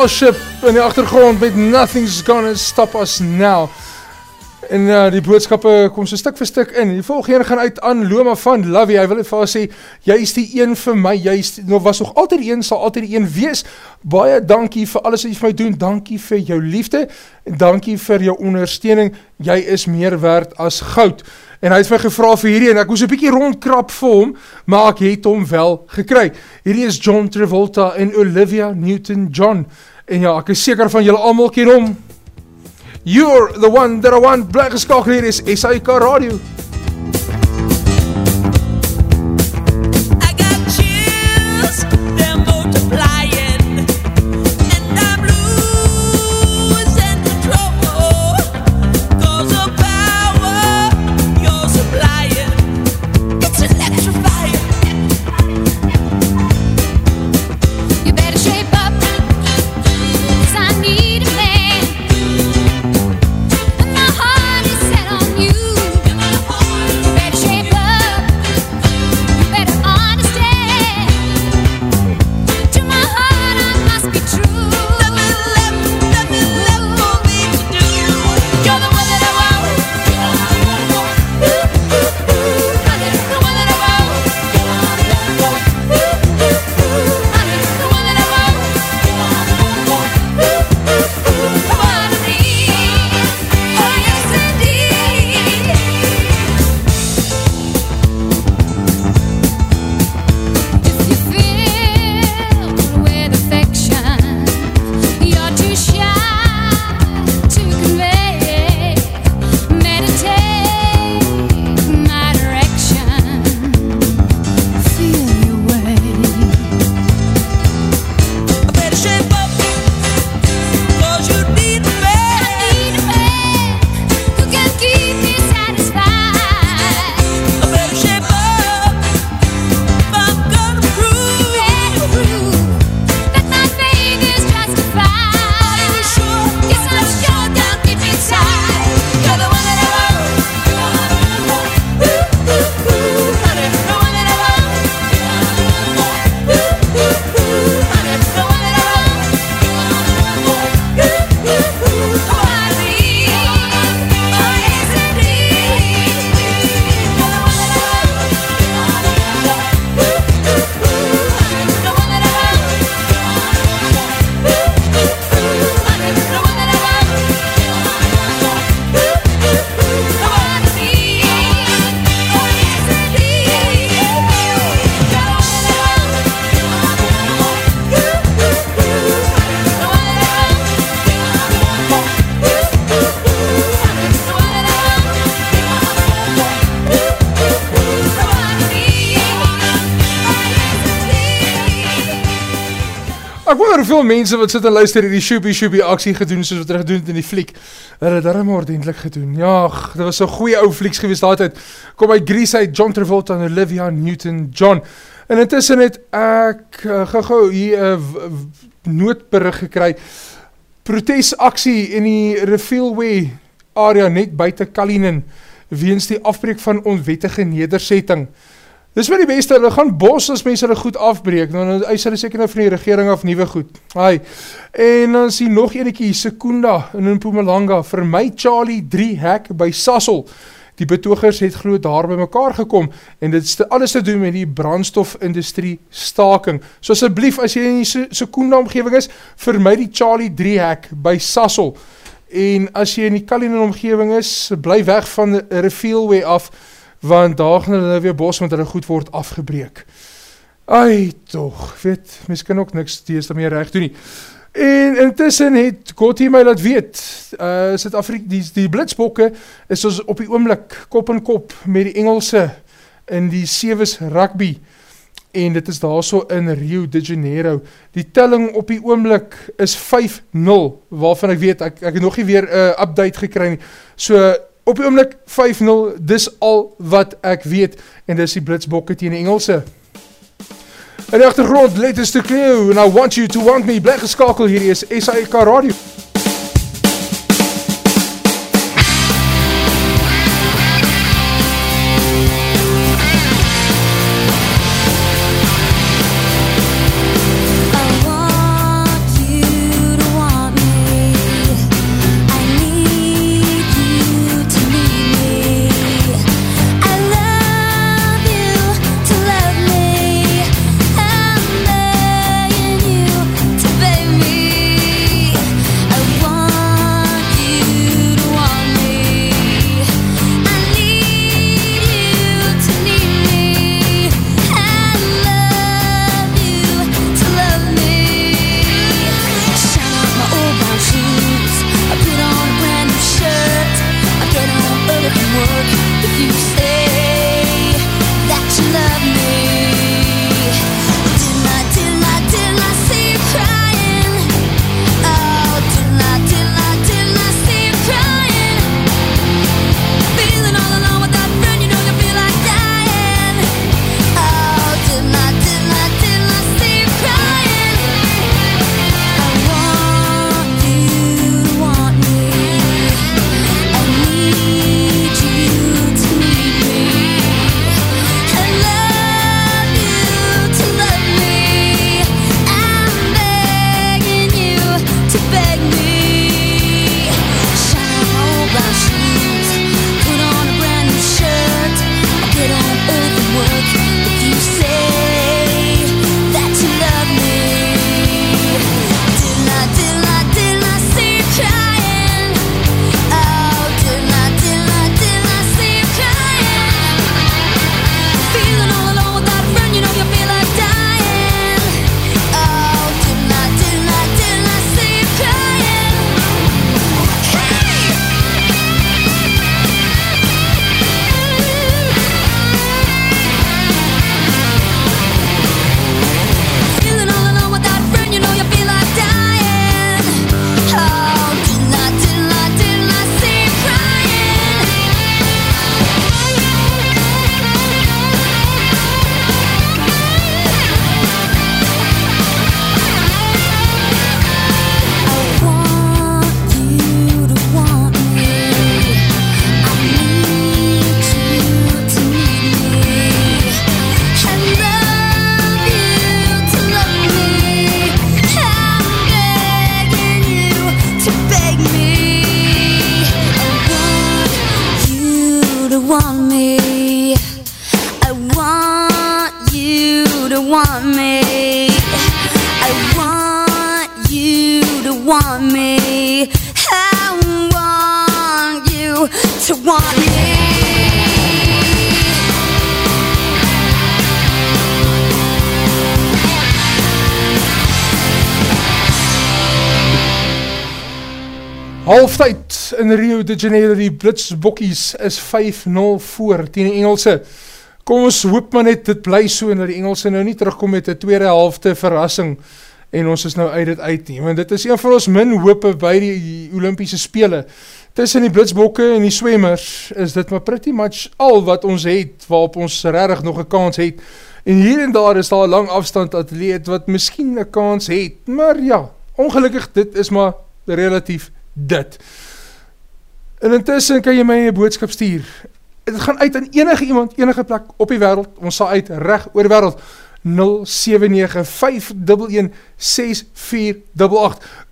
A: Starship in die achtergrond met Nothing's Gonna Stop Us Now. En uh, die boodskappe kom so stuk vir stuk in. Die volgende gaan uit aan Loma van Love You. Hy wil vir haar sê, jy is die een vir my, jy is nou was nog altyd een, sal altyd die een wees. Baie dankie vir alles wat jy vir my doen, dankie vir jou liefde, en dankie vir jou ondersteuning, jy is meer werd as goud. En hy het my gevra vir hierdie, en ek moes een bykie rondkrap vir hom, maar ek het hom wel gekry. Hierdie is John Travolta en Olivia Newton-John. En ja, ek is seker van julle allemaal ken hom. You're the one that I want. Bly geskakel hier is SAK Radio. Mense wat sit en luister hierdie shoopie shoopie aksie gedoen soos wat hulle gedoen het in die fliek. Hulle het daarom ordentlik gedoen. Ja, dit was so goeie ou flieks gewees daai tyd. Kom uit Grease uit John Travolta en Olivia Newton-John. En intussen het ek uh, gou-gou hier 'n uh, noodberig gekry. Protesaksie in die Refillway area net buite Kalinin weens die afbreek van onwettige nedersetting. Dis maar die beste, hulle gaan bos as mense hulle goed afbreek, dan eis hulle seker nou van die regering af nieuwe goed. Hai. En dan sien nog enetjie, Sekunda in Mpumalanga, vir my Charlie 3 hek by Sassel. Die betogers het glo daar by mekaar gekom en dit is alles te doen met die brandstofindustrie staking. So asseblief as jy in die Se- Sekunda omgewing is, vir my die Charlie 3 hek by Sassel. En as jy in die Kalinin omgewing is, bly weg van die Refillway af, want daar gaan hulle weer bos met hulle goed word afgebreek. Ai, toch, weet, mens kan ook niks steeds daarmee recht doen nie. En intussen het Gotti my laat weet, uh, Suid-Afrika, die, die blitsbokke is ons op die oomlik kop en kop met die Engelse in die Seves rugby en dit is daar so in Rio de Janeiro. Die telling op die oomlik is 5-0, waarvan ek weet, ek, ek het nog nie weer 'n uh, update gekry nie. So op die oomlik 5-0, dis al wat ek weet en dis die blitsbokke teen die Engelse. In die achtergrond, let us to clear, and I want you to want me, bly geskakel, hierdie is SAIK Radio.
I: Want
D: me. I want you to want me.
A: Halftyd in Rio de Janeiro, die Blitsbokkies is 5-0 voor teen die Engelse. Kom ons hoop maar net, dit bly so, en dat die Engelse nou nie terugkom met die tweede helfte verrassing, en ons is nou uit dit uit nie, want dit is een van ons min hoope by die Olympiese Spele. Tussen die Blitsbokke en die swemmers, is dit maar pretty much al wat ons het, waarop ons rarig nog een kans het, en hier en daar is daar een lang afstand atleet, wat miskien een kans het, maar ja, ongelukkig, dit is maar relatief dit. En intussen kan jy my een boodskap stuur. Het gaan uit aan enige iemand, enige plek op die wereld, ons sal uit recht oor die wereld, 079-511-6488.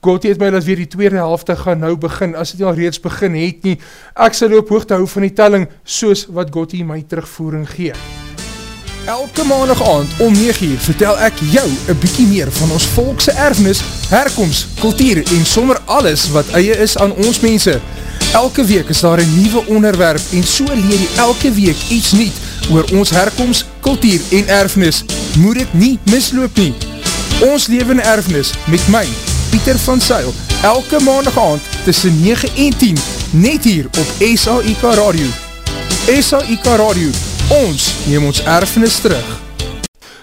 A: Gotti het my dat weer die tweede helfte gaan nou begin, as het al reeds begin het nie. Ek sal op hoogte hou van die telling, soos wat Gotti my terugvoering gee. Elke maandag aand om 9 uur vertel ek jou een bykie meer van ons volkse erfnis, herkomst, kultuur en sommer alles wat eie is aan ons mense. Elke week is daar een nieuwe onderwerp en so leer jy elke week iets niet oor ons herkomst, kultuur en erfnis. Moet het nie misloop nie. Ons levende erfnis met my, Pieter van Seil, elke maandag aand tussen 9 en 10, net hier op SAIK Radio. SAIK Radio, ons neem ons erfenis terug.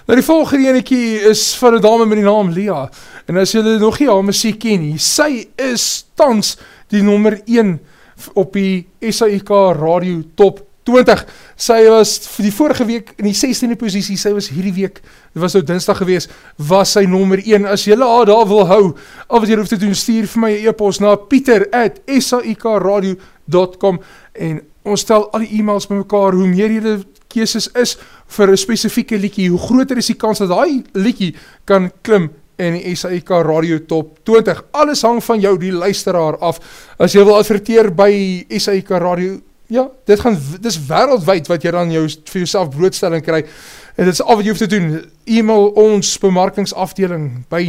A: Nou die volgende enekie is van een dame met die naam Lea. En as julle nog nie haar muziek ken nie, sy is tans die nummer 1 op die SAIK Radio Top 20. Sy was die vorige week in die 16e positie, sy was hierdie week, dit was nou dinsdag gewees, was sy nummer 1. As julle haar daar wil hou, al wat jy hoef te doen, stuur vir my e-post na pieter at saikradio.com en ons stel al die e-mails by mekaar, hoe meer jylle keeses is vir een specifieke liekie, hoe groter is die kans dat die liekie kan klim en die SAIK Radio Top 20. Alles hang van jou, die luisteraar, af. As jy wil adverteer by SAIK Radio, ja, dit gaan, dit is wereldwijd wat jy dan jou, vir jouself broodstelling krijg. En dit is al wat jy hoef te doen. E-mail ons bemarkingsafdeling by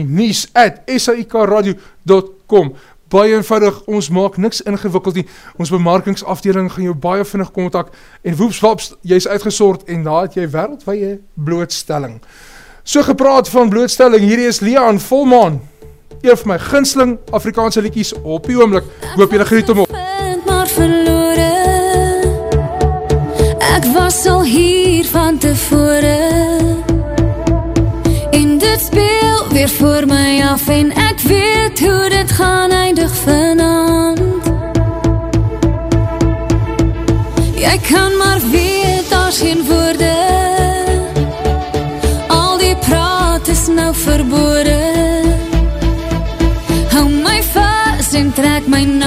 A: saikradio.com baie eenvoudig, ons maak niks ingewikkeld nie, ons bemarkingsafdeling gaan jou baie vinnig kontak, en woeps waps, jy is uitgesort, en daar het jy wereldwee blootstelling. So gepraat van blootstelling, hier is Leon Volmaan, een van my ginsling Afrikaanse liekies op die oomlik, hoop jy geniet om op.
D: Was al hier van tevore. En dit speel weer voor my af En ek weet hoe dit gaan eindig vanavond Jy kan maar weet, daar's geen woorde. Al die praat is nou verbode. Hou my vast en trek my nader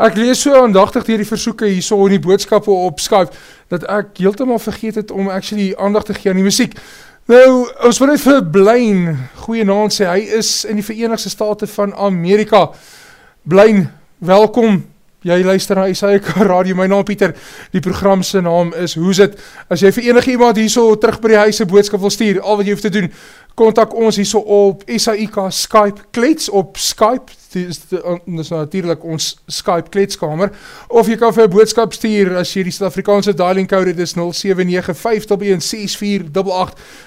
D: ek
K: lees so aandachtig dier die versoeke hier so in die boodskappe op Skype, dat ek heeltemal vergeet het om actually aandacht te gee aan die muziek. Nou, ons wil net vir Blijn, goeie naam sê, hy is in die Verenigde Staten van Amerika. Blijn, welkom, jy luister na SAIK Radio, my naam Pieter, die programse naam is Hoes het, as jy vir enige iemand hier so terug by die huise boodskap wil stuur, al wat jy hoef te doen, kontak ons hier so op SAIK Skype klets op Skype, dit is, dit is natuurlijk ons Skype kletskamer, of jy kan vir een boodskap stuur, as jy die Suid-Afrikaanse dialing code, dit is 079-5-1-6488,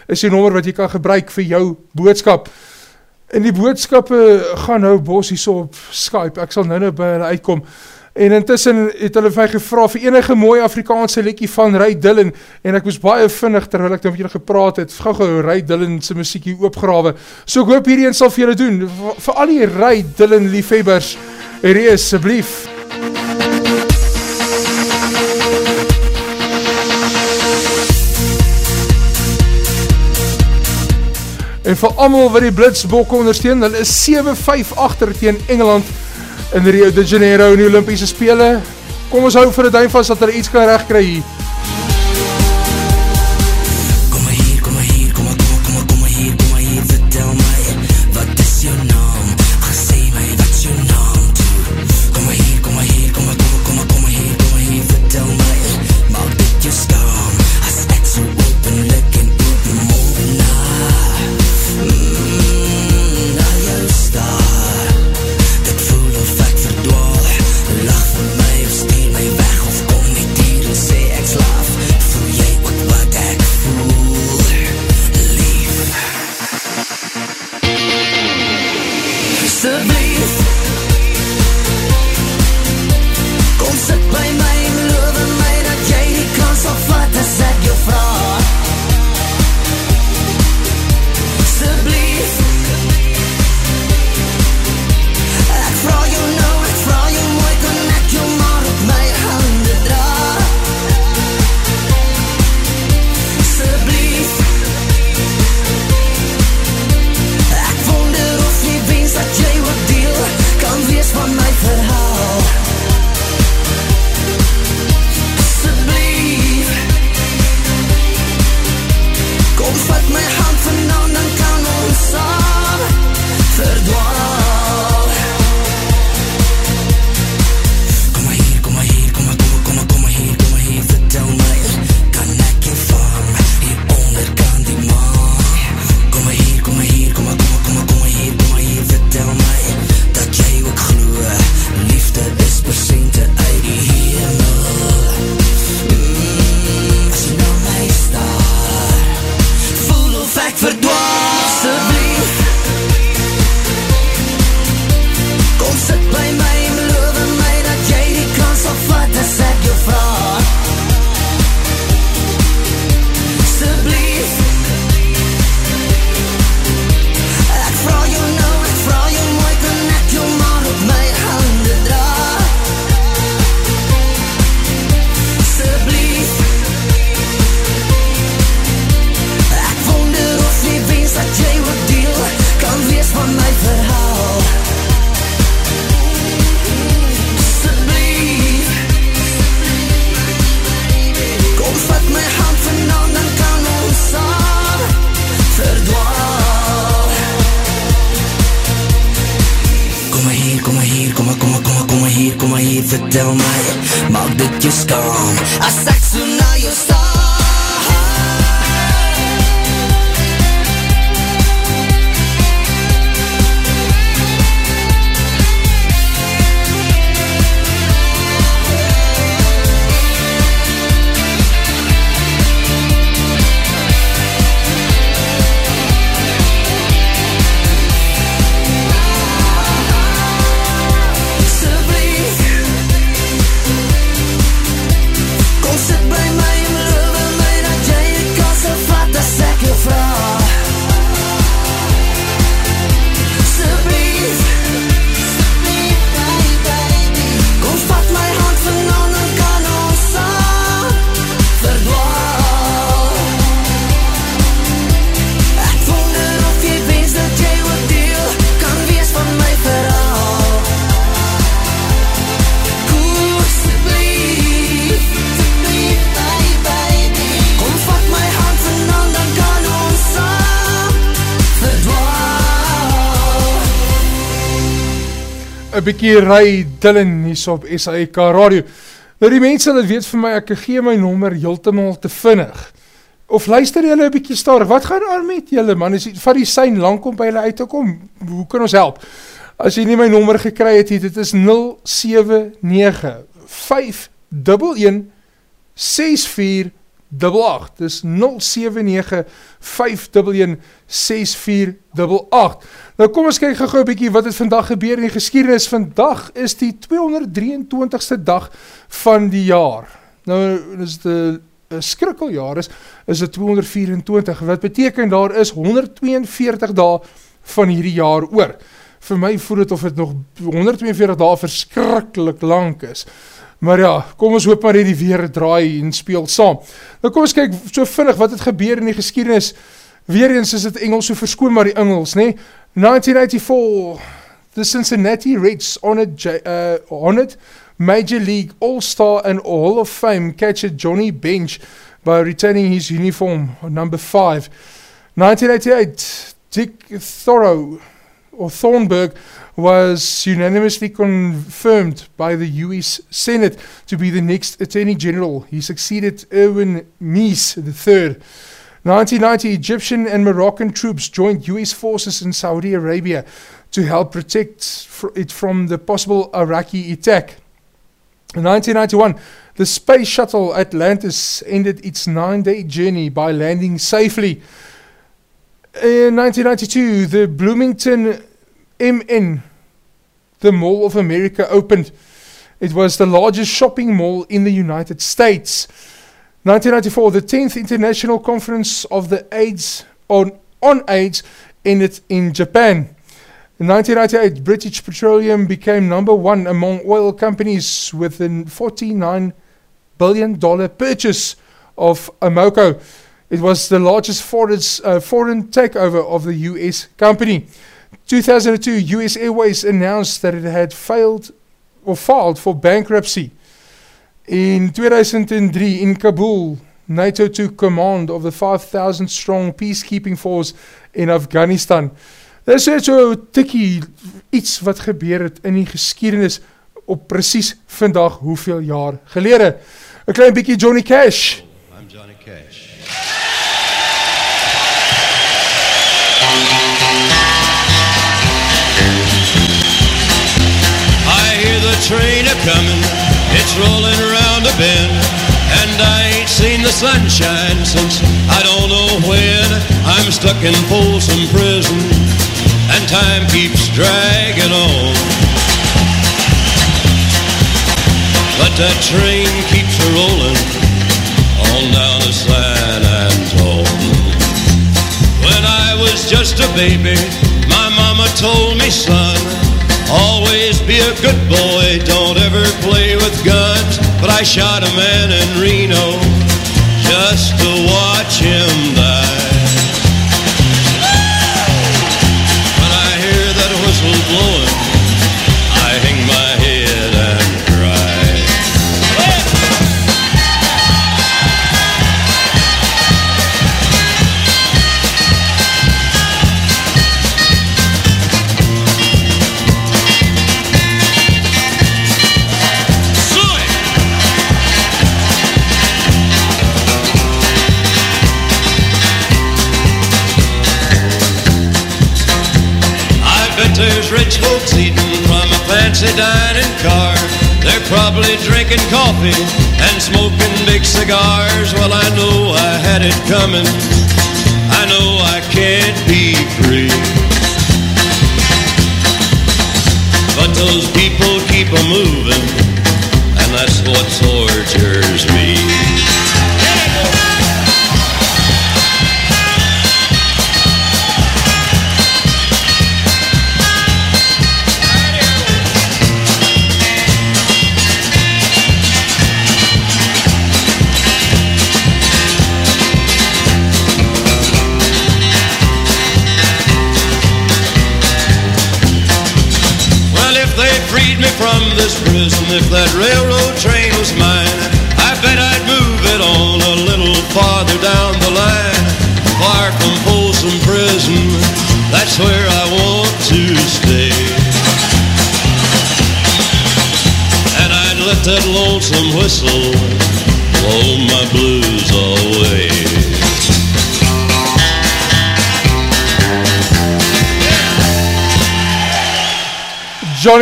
K: is die nommer wat jy kan gebruik vir jou boodskap. En die boodskappe gaan nou bos hier so op Skype, ek sal nou nou by hulle uitkom, En intussen het hulle my gevra vir enige mooie Afrikaanse liedjie van Ray Dillon en ek was baie vinnig terwyl ek nou met julle gepraat het, gou gou Ray Dillon se musiekie oopgrawe. So ek hoop hierdie een sal vir julle doen. Vir, al die Ray Dillon liefhebbers, hier is asseblief. En vir almal wat die Blitsbokke ondersteun, hulle is 7-5 agter teen Engeland in Rio de Janeiro in die Olympiese Spele. Kom ons hou vir die duim vast dat hulle iets kan recht hier.
A: 'n bietjie Ray Dillon hier op SAK Radio. Nou die mense wat weet vir my, ek gee my nommer heeltemal te vinnig. Of luister julle 'n bietjie stadig. Wat gaan aan met julle man? Is vat die sein lank om by julle uit te kom? Hoe kan ons help? As jy nie my nommer gekry het, dit is 079 511 6488. Dis 079 511 6488. Nou kom ons kyk gou 'n bietjie wat het vandag gebeur in die geskiedenis. Vandag is die 223ste dag van die jaar. Nou is dit 'n skrikkeljaar is is dit 224. Wat beteken daar is 142 dae van hierdie jaar oor. Vir my voel dit of dit nog 142 dae verskriklik lank is. Maar ja, kom ons hoop maar net die weer draai en speel saam. Nou kom ons kyk so vinnig wat het gebeur in die geskiedenis. Weereens is dit Engels so verskoon maar die Engels, nê? Nee? 1984 the Cincinnati Reds honored uh, honored Major League All-Star and Hall of Fame catcher Johnny Bench by returning his uniform number 5. 1988 Dick Thoreau or Thornburg was unanimously confirmed by the US Senate to be the next Attorney General. He succeeded Erwin Meese III. 1990, Egyptian and Moroccan troops joined US forces in Saudi Arabia to help protect it from the possible Iraqi attack. In 1991, the space shuttle Atlantis ended its nine day journey by landing safely. In 1992, the Bloomington MN, the Mall of America, opened. It was the largest shopping mall in the United States. 1994, the 10th International Conference of the AIDS on, on AIDS ended in Japan. In 1998, British Petroleum became number one among oil companies with a $49 billion purchase of Amoco. It was the largest foreign, uh, foreign takeover of the US company. 2002, US Airways announced that it had failed or filed for bankruptcy. In 2003 in Kabul, NATO took command of the 5,000 strong peacekeeping force in Afghanistan. Dit is net so tikkie iets wat gebeur het in die geskiedenis op precies vandag hoeveel jaar gelede. Een klein bykie Johnny Cash.
M: Rolling around a bend, and I ain't seen the sunshine since I don't know when. I'm stuck in Folsom Prison, and time keeps dragging on. But that train keeps rolling on down to San Antone. When I was just a baby, my mama told me, son, always be a good boy, don't ever play with guns. But I shot a man in Reno just to watch him folks eating from a fancy dining car. They're probably drinking coffee and smoking big cigars. Well, I know I had it coming. I know I can't be free. But those people keep a moving,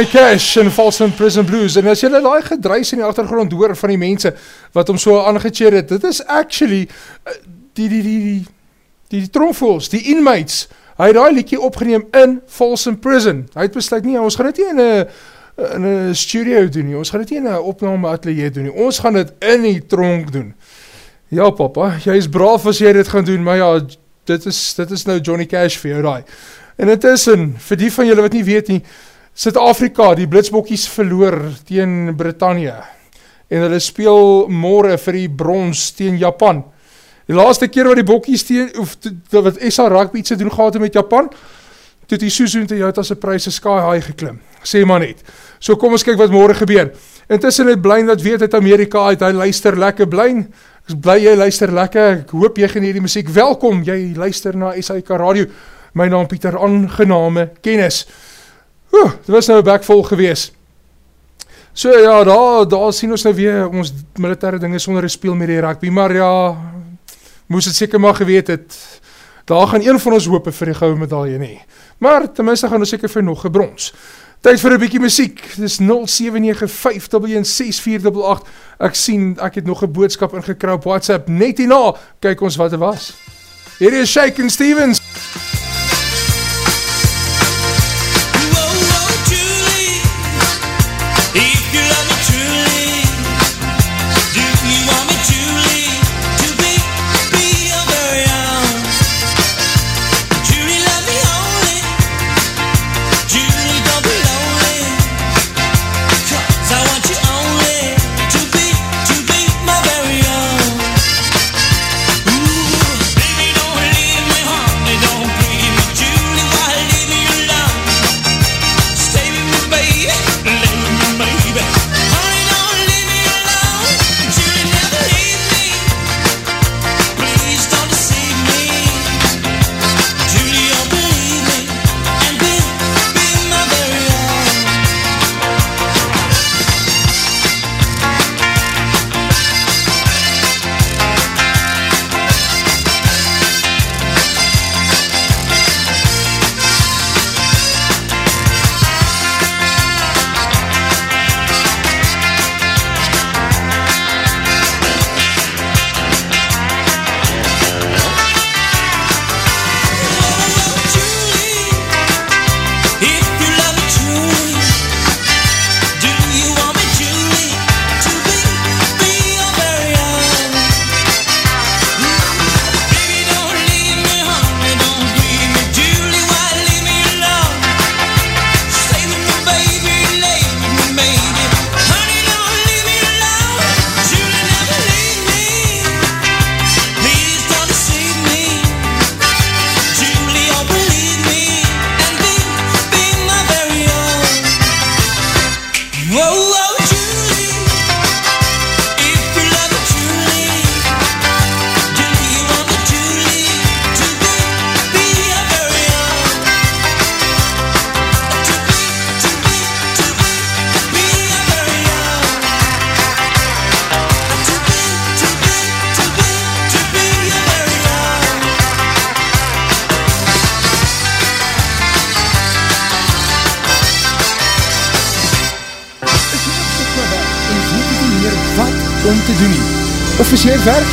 A: Johnny Cash en Folsom Prison Blues. En as jy daai gedruis in die achtergrond hoor van die mense wat hom so aangecheer het, dit is actually uh, die die die die die, die tromvoels, die inmates hy het daai liedjie opgeneem in Folsom Prison. Hy het besluit nie, ons gaan dit nie in 'n in 'n studio doen nie, ons gaan dit nie in 'n opname atelier doen nie, ons gaan dit in die tronk doen. Ja papa, jy is braaf as jy dit gaan doen, maar ja dit is, dit is nou Johnny Cash vir jou daai. En het is en, vir die van julle wat nie weet nie Suid-Afrika, die Blitsbokkies verloor teen Britannië en hulle speel morgen vir die brons teen Japan. Die laaste keer wat die bokkies teen, of wat SA Rugby iets te doen gehad met Japan, toe Suzuun te jou as een prijs sky high geklim. Sê maar net. So kom ons kyk wat morgen gebeur. Intussen het Blijn wat weet uit Amerika uit, hy luister lekker Blijn. Ek blij jy luister lekker, ek hoop jy geneer die muziek. Welkom, jy luister na SAIK Radio. My naam Pieter, aangename kennis. Oeh, dit was nou een bek vol gewees. So ja, daar, daar sien ons nou weer ons militaire dinge sonder een speel met die rugby, maar ja, moes het seker maar geweet het, daar gaan een van ons hoop vir die gouwe medaille nie. Maar tenminste gaan ons seker vir nog een brons. Tijd vir een bykie muziek, dit is 0795 W6488, ek sien, ek het nog een boodskap ingekrouw op WhatsApp, net hierna, kyk ons wat het was. Hier is Shaken Stevens.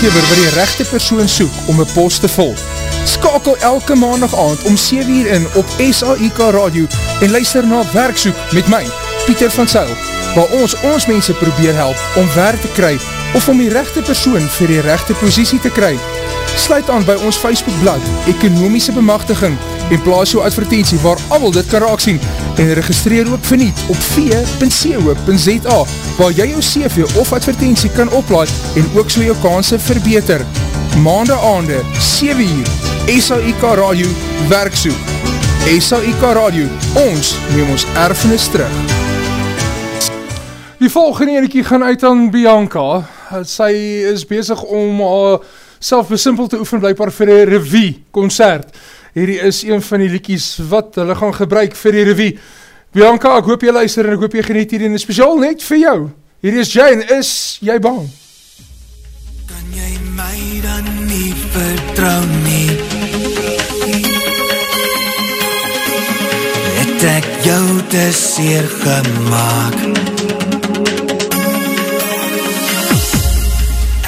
A: Werkgever wat die rechte persoon soek om een post te vol. Skakel elke maandag aand om 7 uur in op SAIK Radio en luister na werksoek met my, Pieter van Seil, waar ons ons mense probeer help om werk te kry of om die rechte persoon vir die rechte posiesie te kry. Sluit aan by ons Facebookblad, Ekonomiese Bemachtiging, en plaas jou advertentie waar al dit kan raak sien en registreer ook verniet op v.co.za waar jy jou CV of advertentie kan oplaad en ook so jou kansen verbeter. Maande aande, 7 uur, SAIK Radio, werksoek. SAIK Radio, ons neem ons erfenis terug. Die volgende enekie gaan uit aan Bianca. Sy is bezig om uh, self besimpel te oefen blijkbaar vir een revie concert. Hierdie is een van die liekies wat hulle gaan gebruik vir die revie. Bianca, ek hoop jy luister en ek hoop jy geniet hierdie en speciaal net vir jou. Hier is Jane, is jy bang?
K: Kan jy my dan nie vertrou nie? Het ek jou te seer gemaak?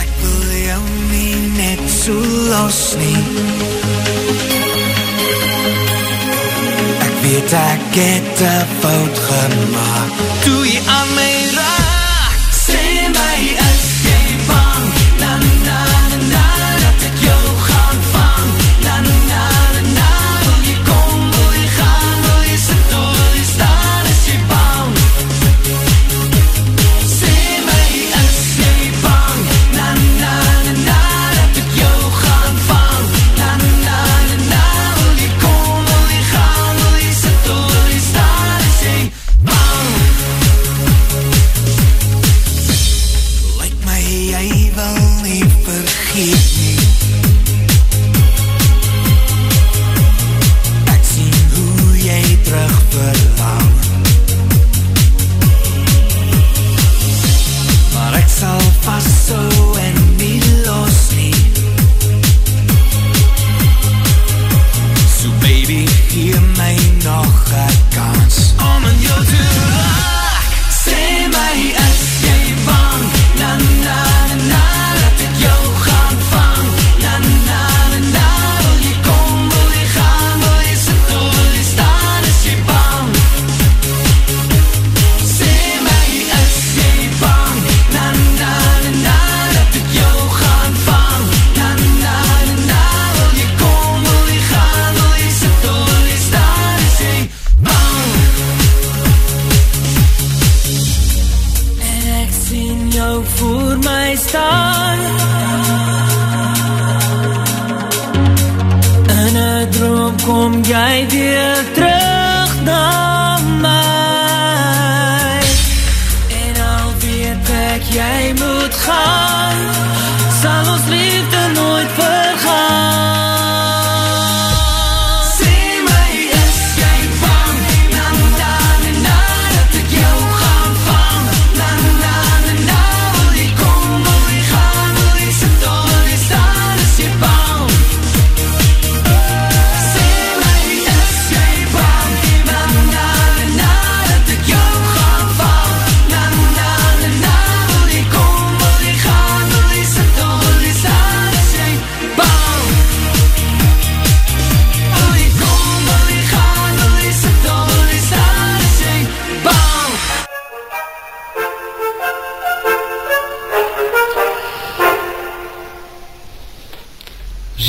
K: Ek wil jou nie net so los nie. Weet ek het 'n fout gemaak. Toe jy aan my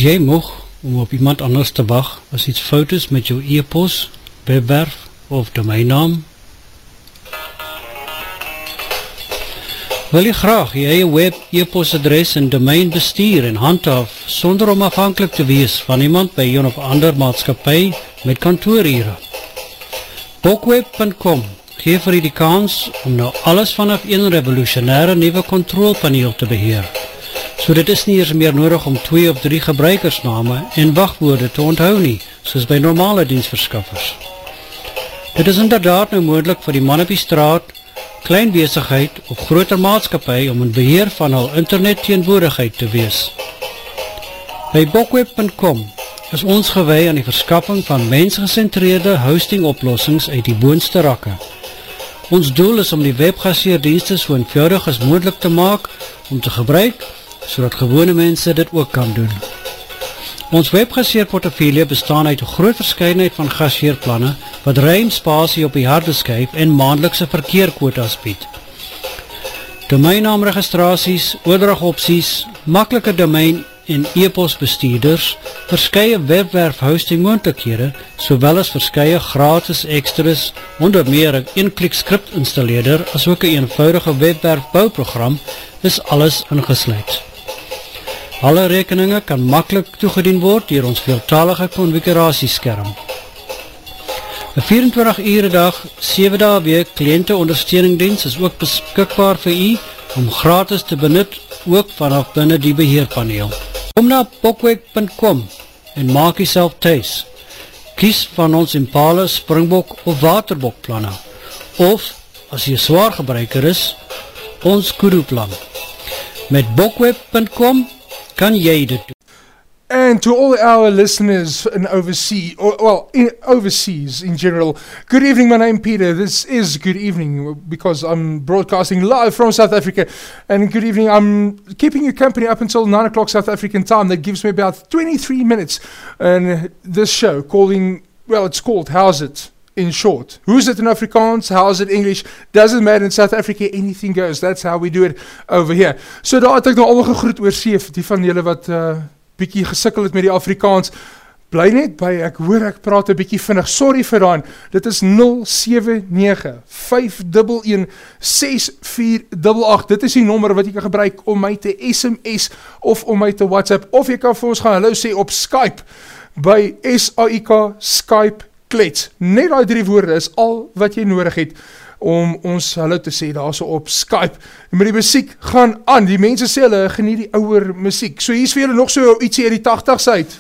K: jy
G: moeg om op iemand anders te wacht as iets fout is met jou e-pos, webwerf of domeinnaam? Wil jy graag jy eie web, e-pos adres en domein bestuur en handhaaf sonder om afhankelijk te wees van iemand by een of ander maatskapie met kantoorure? Bookweb.com geef vir jy die kans om nou alles vanaf een revolutionaire nieuwe controlepaneel te beheer. So dit is nie eers meer nodig om twee of drie gebruikersname en wachtwoorde te onthou nie, soos by normale diensverskaffers. Dit is inderdaad nou moeilik vir die man op die straat, klein bezigheid of groter maatskapie om in beheer van al internet teenwoordigheid te wees. By bookweb.com is ons gewei aan die verskaffing van mensgecentreerde hosting oplossings uit die boonste rakke. Ons doel is om die webgaseerdienste so eenvoudig as moeilik te maak om te gebruik, so dat gewone mense dit ook kan doen. Ons webgaseerportefeuille bestaan uit groot verskeidenheid van gaseerplanne wat ruim spasie op die harde skyf en maandelikse verkeerkwotas bied. Domeinnaamregistrasies, oordragopsies, maklike domein en e-pos bestuurders, verskeie webwerf hosting moontlikhede, sowel as verskeie gratis extras, onder meer 'n een-klik skript installeerder, as ook een eenvoudige webwerf bouprogram, is alles ingesluit. Alle rekeninge kan makkelijk toegedien word dier ons veeltalige konfigurasieskerm. Een 24 ure dag, 7 dae week kliënte ondersteuningdienst is ook beskikbaar vir u om gratis te benut ook vanaf binnen die beheerpaneel. Kom na bokwek.com en maak jyself thuis. Kies van ons Impala, Springbok of Waterbok planne. Of, as jy zwaar gebruiker is, ons koeroeplan. Met bokweb.com
A: And to all our listeners in overseas, or, well, in overseas in general, good evening. My name is Peter. This is good evening because I'm broadcasting live from South Africa. And good evening. I'm keeping you company up until nine o'clock South African time. That gives me about 23 minutes. And this show, calling, well, it's called How's It? In short, who's it in Afrikaans? How's it English? Doesn't matter in South Africa, anything goes. That's how we do it over here. So daar het ek nou almal gegroet oor see vir die van julle wat uh bietjie gesukkel het met die Afrikaans. Bly net by, ek hoor ek praat 'n bietjie vinnig. Sorry vir daan. Dit is 079516488. Dit is die nommer wat jy kan gebruik om my te SMS of om my te WhatsApp of jy kan vir ons gaan hallo sê op Skype by SAIK Skype klets. Net daai drie woorde is al wat jy nodig het om ons hallo te sê daarso op Skype. En met die musiek gaan aan. Die mense sê hulle geniet die ouer musiek. So hier's vir julle nog so ietsie uit die 80s uit.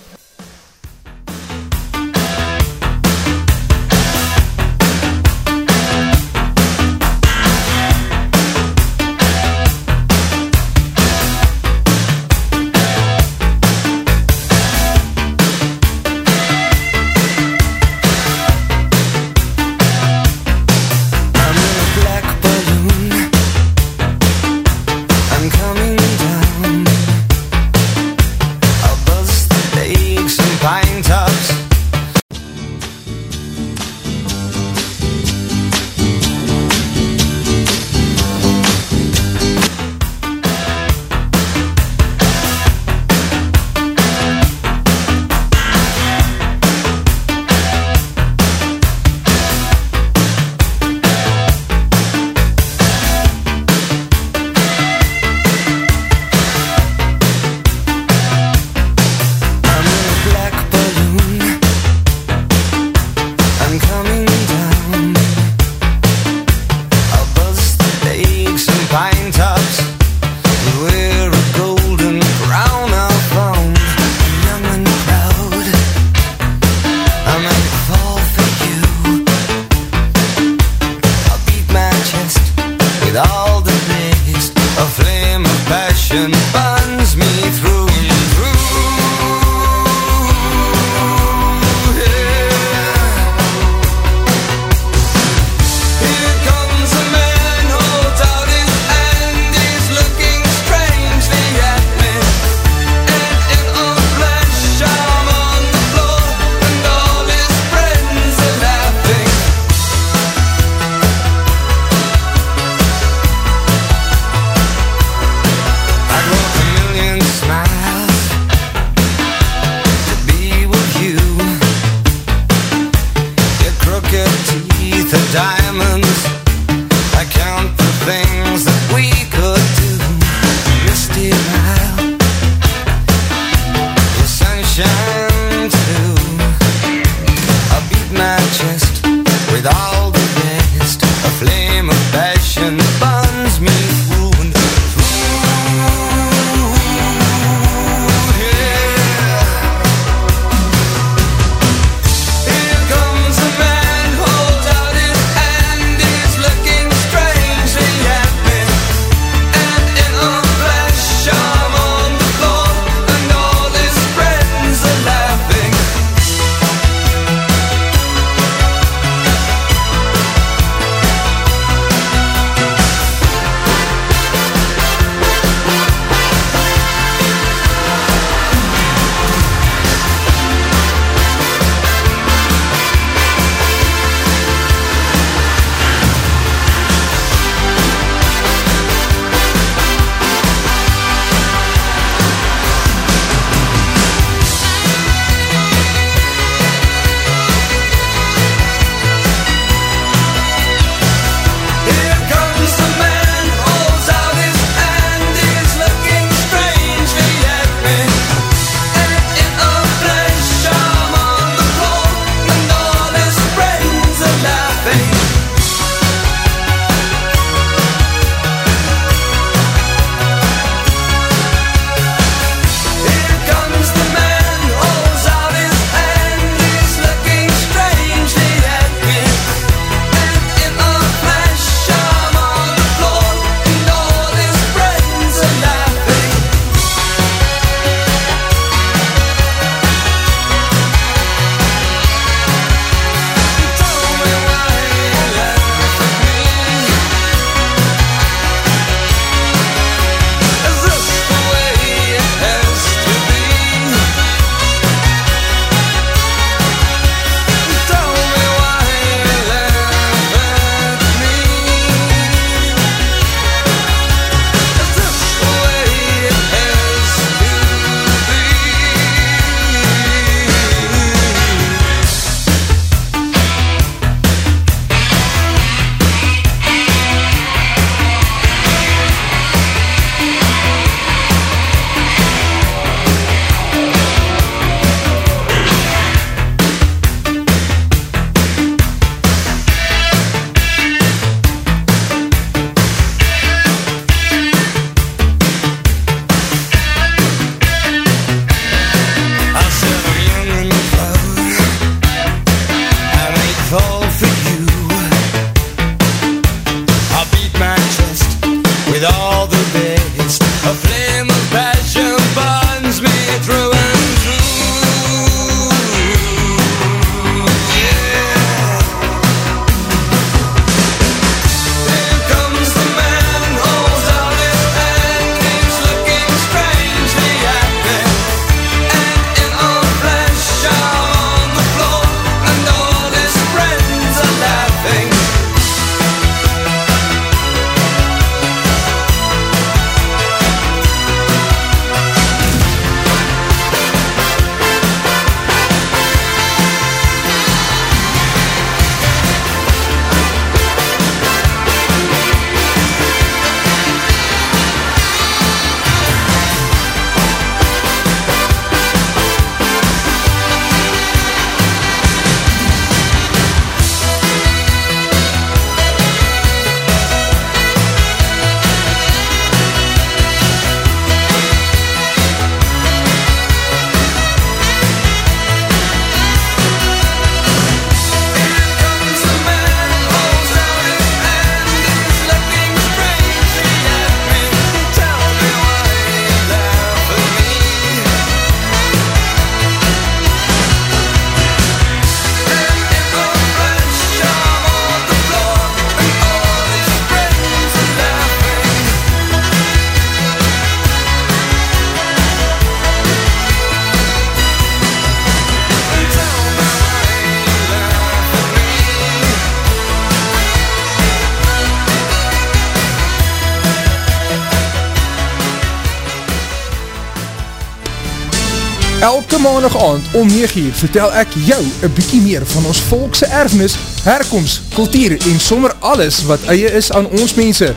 A: Elke maandag aand om 9 uur vertel ek jou een bykie meer van ons volkse erfnis, herkomst, kultuur en sommer alles wat eie is aan ons mense.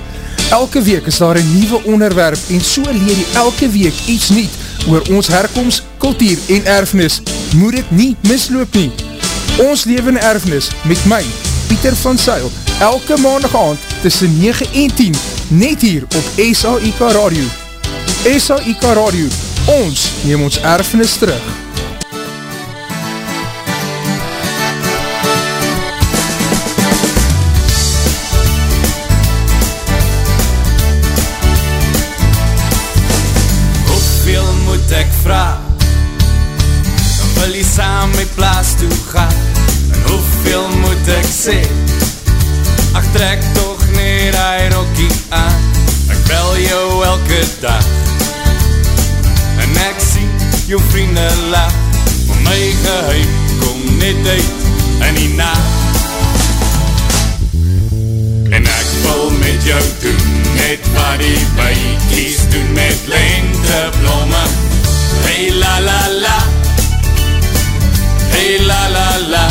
A: Elke week is daar een nieuwe onderwerp en so leer jy elke week iets niet oor ons herkomst, kultuur en erfnis. Moet het nie misloop nie. Ons levende erfnis met my, Pieter van Seil, elke maandag aand tussen 9 en 10, net hier op SAIK Radio. SAIK Radio, ons neem ons erfnis terug.
L: Hoeveel moet ek vraag? Wil jy saam my plaas toe gaan En hoeveel moet ek sê? Ach trek toch net hy rokkie aan Ek bel jou elke dag jou vriende lach Maar my geheim kom net uit in die nacht. En ek wil met jou doen Net wat die buikies doen Met lente blomme. Hey la la la. Hey la la la.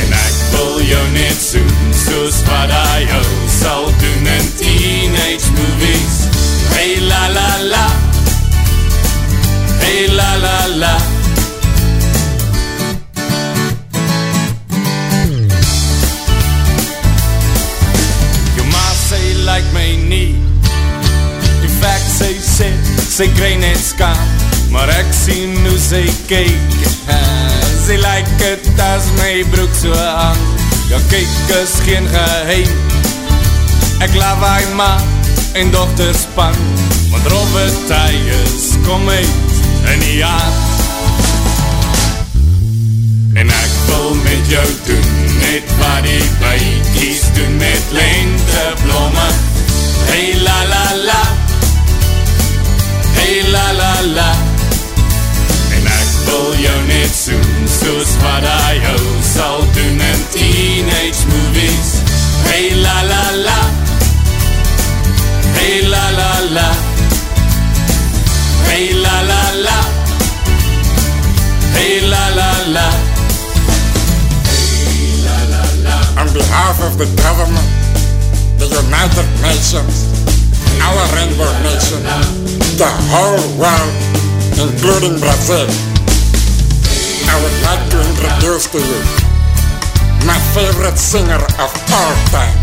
L: En ek wil jou net soen Soos wat hy jou sal doen In teenage movies. Hey la la la Hey la la la. Jou ma sê like my nie In fact sy sê, sy kry net skaam Maar ek sien hoe sy kyk Sy like het as my broek so aan Ja kyk is geen geheim. Ek laat hy ma en dochter span. Want Robert is kom uit in die aan En ek wil met jou doen Net wat die buikies doen Met lente blomme. Hey la la la. Hey la la la. En ek wil jou net soen Soos wat hy jou sal doen In teenage movies. Hey la la la. Hey la la la Hey la la la Hey la la la
N: on behalf of the government, the United Nations, our Rainbow Nation, the whole world, including Brazil, I would like to introduce to you my favorite singer of all time,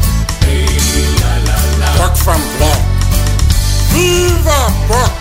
N: Buck van Black. Viva Buck!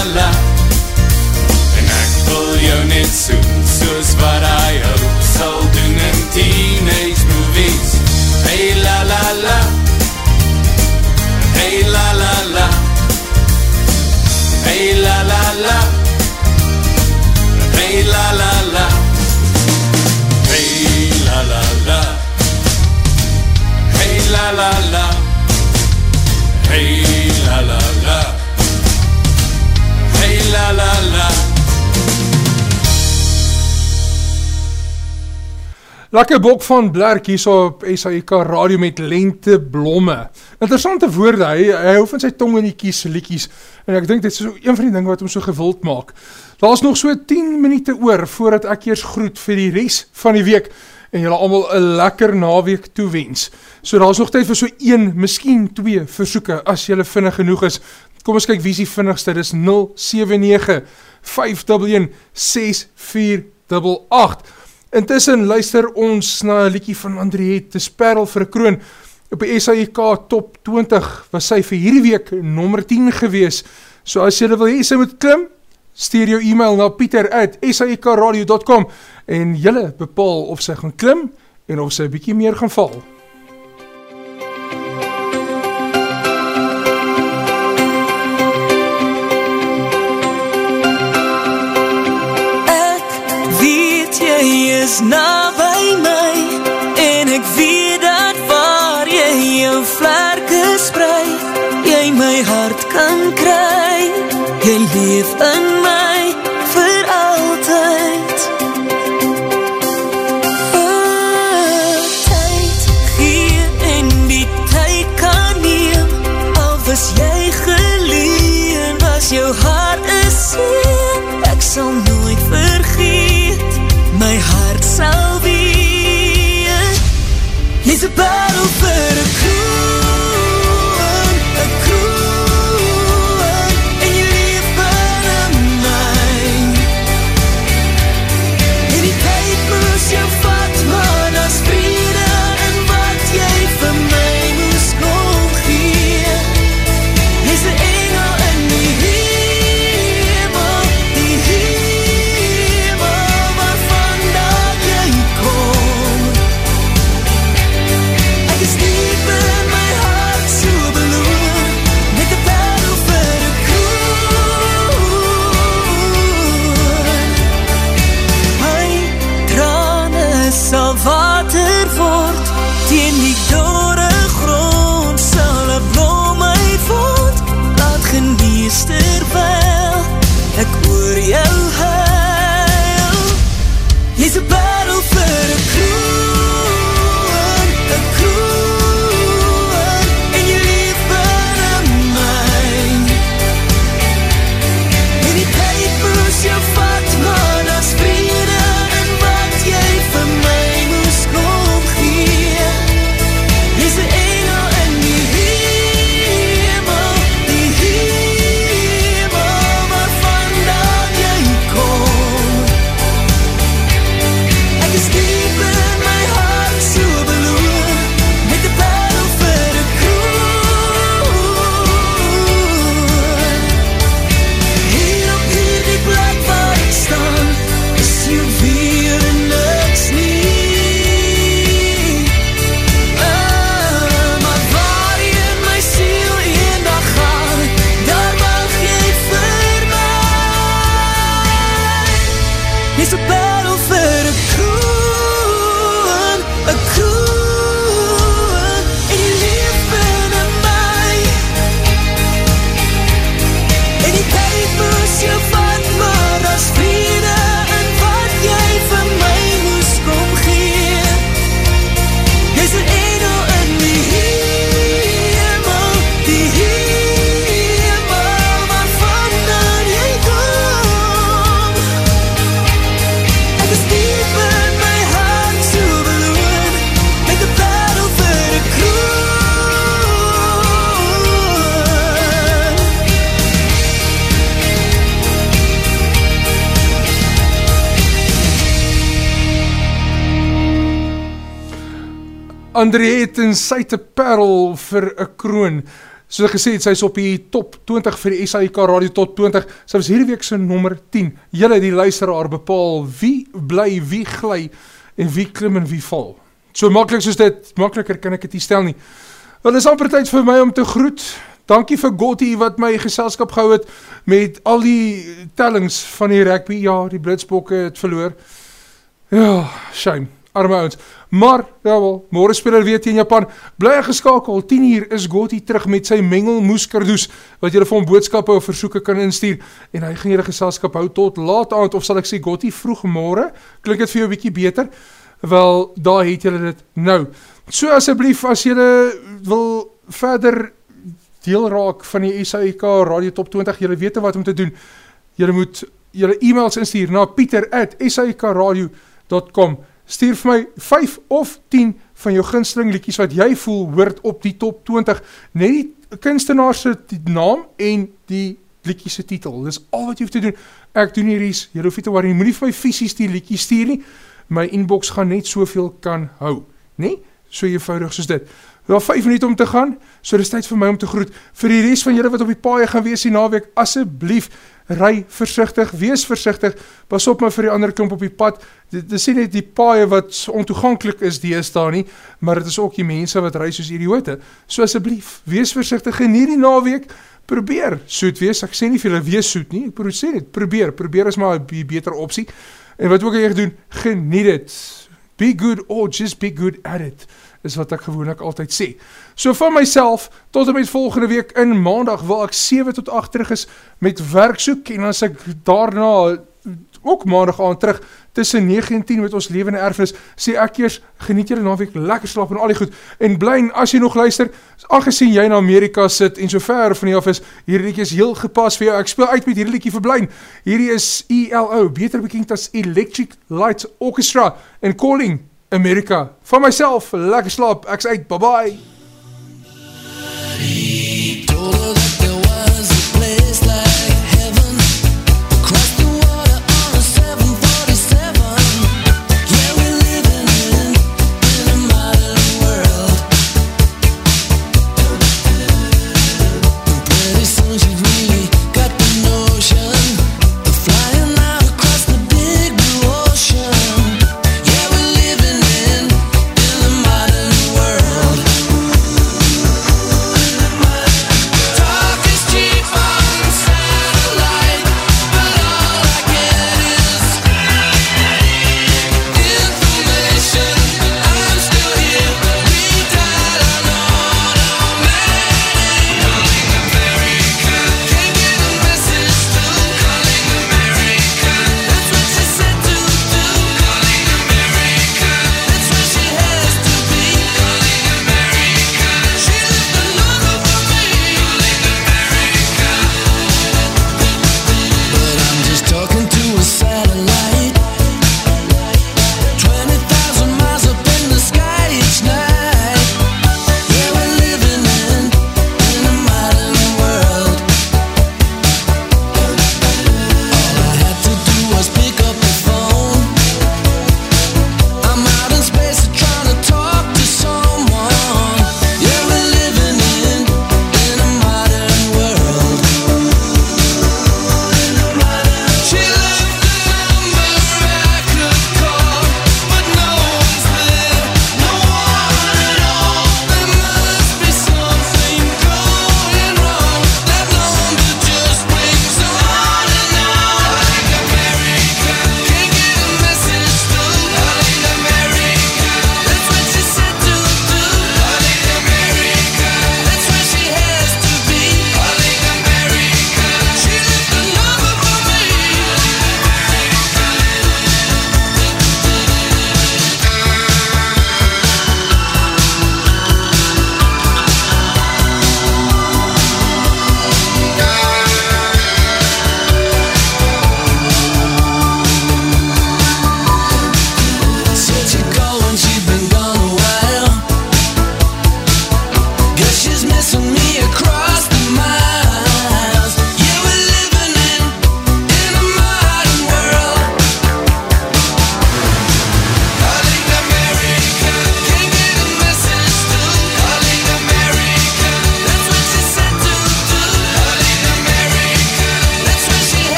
L: Soos wat hy jou sal doen In teenage
A: Lekker bok van Blerk hier so op SAIK radio met lente blomme. Interessante woorde, hy, hy hou van sy tong in die kies liekies en ek dink dit is so een van die dinge wat hom so gewild maak. Daar is nog so 10 minute oor voordat ek eers groet vir die res van die week en julle allemaal een lekker naweek toewens. So daar is nog tyd vir so 1, miskien 2 versoeken as julle vinnig genoeg is. Kom ons kyk wie die vinnigste, dit is 079 511 6488. Intussen luister ons na 'n liedjie van Andriette, dis Parel vir 'n kroon. Op die SAIK Top 20 was sy vir hierdie week nommer 10 gewees. So as jy wil hê sy moet klim, stuur jou e-mail na pieter@saikradio.com en julle bepaal of sy gaan klim en of sy 'n bietjie meer gaan val.
D: is naby my en ek weet dat waar jy jou vlerke sprei, jy my hart kan kry. Jy leef in my vir altyd. Oh, tyd gee en die tyd kan neem, al was jy geleen, was jou hart is seer, ek sal nie Jy's 'n parel Jy's 'n
A: André het in sy te perl vir 'n kroon. Soos ek gesê het, sy is op die top 20 vir die SAIK Radio Top 20. Sy was hierdie week se nommer 10. Julle die luisteraar bepaal wie bly, wie gly en wie klim en wie val. So maklik soos dit, makliker kan ek dit nie stel nie. Wel is amper tyd vir my om te groet. Dankie vir Gotti wat my geselskap gehou het met al die tellings van die rugby. Ja, die Blitsbokke het verloor. Ja, shame. Arme ouens. Maar, ja wel, môre speel hulle weer teen Japan. Bly geskakel. 10 uur is Gotti terug met sy mengel moeskardoes wat julle vir hom boodskappe of versoeke kan instuur en hy gaan julle geselskap hou tot laat aand of sal ek sê Gotti vroeg môre? Klink dit vir jou 'n bietjie beter? Wel, daar het julle dit nou. So asseblief as julle wil verder deel raak van die SAIK Radio Top 20, julle weet wat om te doen. Julle moet julle e-mails instuur na pieter@saikradio.com. Stuur vir my 5 of 10 van jou gunsteling liedjies wat jy voel hoort op die top 20. Net die kunstenaar se naam en die liedjie se titel. Dis al wat jy hoef te doen. Ek doen hierdie, jy hoef nie te worry nie. Moenie vir my fisies die liedjie stuur nie. My inbox gaan net soveel kan hou, nê? So eenvoudig soos dit. Wel 5 minute om te gaan, so dis tyd vir my om te groet. Vir die res van julle wat op die paaie gaan wees die naweek, asseblief ry versigtig, wees versigtig. Pas op maar vir die ander klomp op die pad. Dit nie net die paaie wat ontoeganklik is deesdae nie, maar dit is ook die mense wat ry soos idiote. So asseblief, wees versigtig geniet die naweek. Probeer soet wees. Ek sê nie vir julle wees soet nie. Ek probeer sê dit. Probeer, probeer is maar 'n beter opsie. En wat ook al jy doen, geniet dit. Be good or just be good at it.
D: Dis wat ek gewoonlik altyd sê. So van myself tot en met volgende week in maandag waar ek 7 tot 8 terug is met werk soek en dan as ek daarna ook maandag aan terug tussen 9 en 10 met ons lewende erfenis sê ek eers geniet julle naweek lekker slaap en al die goed. En bly as jy nog luister aangesien jy in Amerika sit en so ver van die af is hierdie liedjie is heel gepas vir jou. Ek speel uit met hierdie liedjie vir blyn hierdie is ELO beter bekend as Electric Light Orchestra en Calling Amerika. Van myself, lekker slaap. Ek's uit. Bye bye.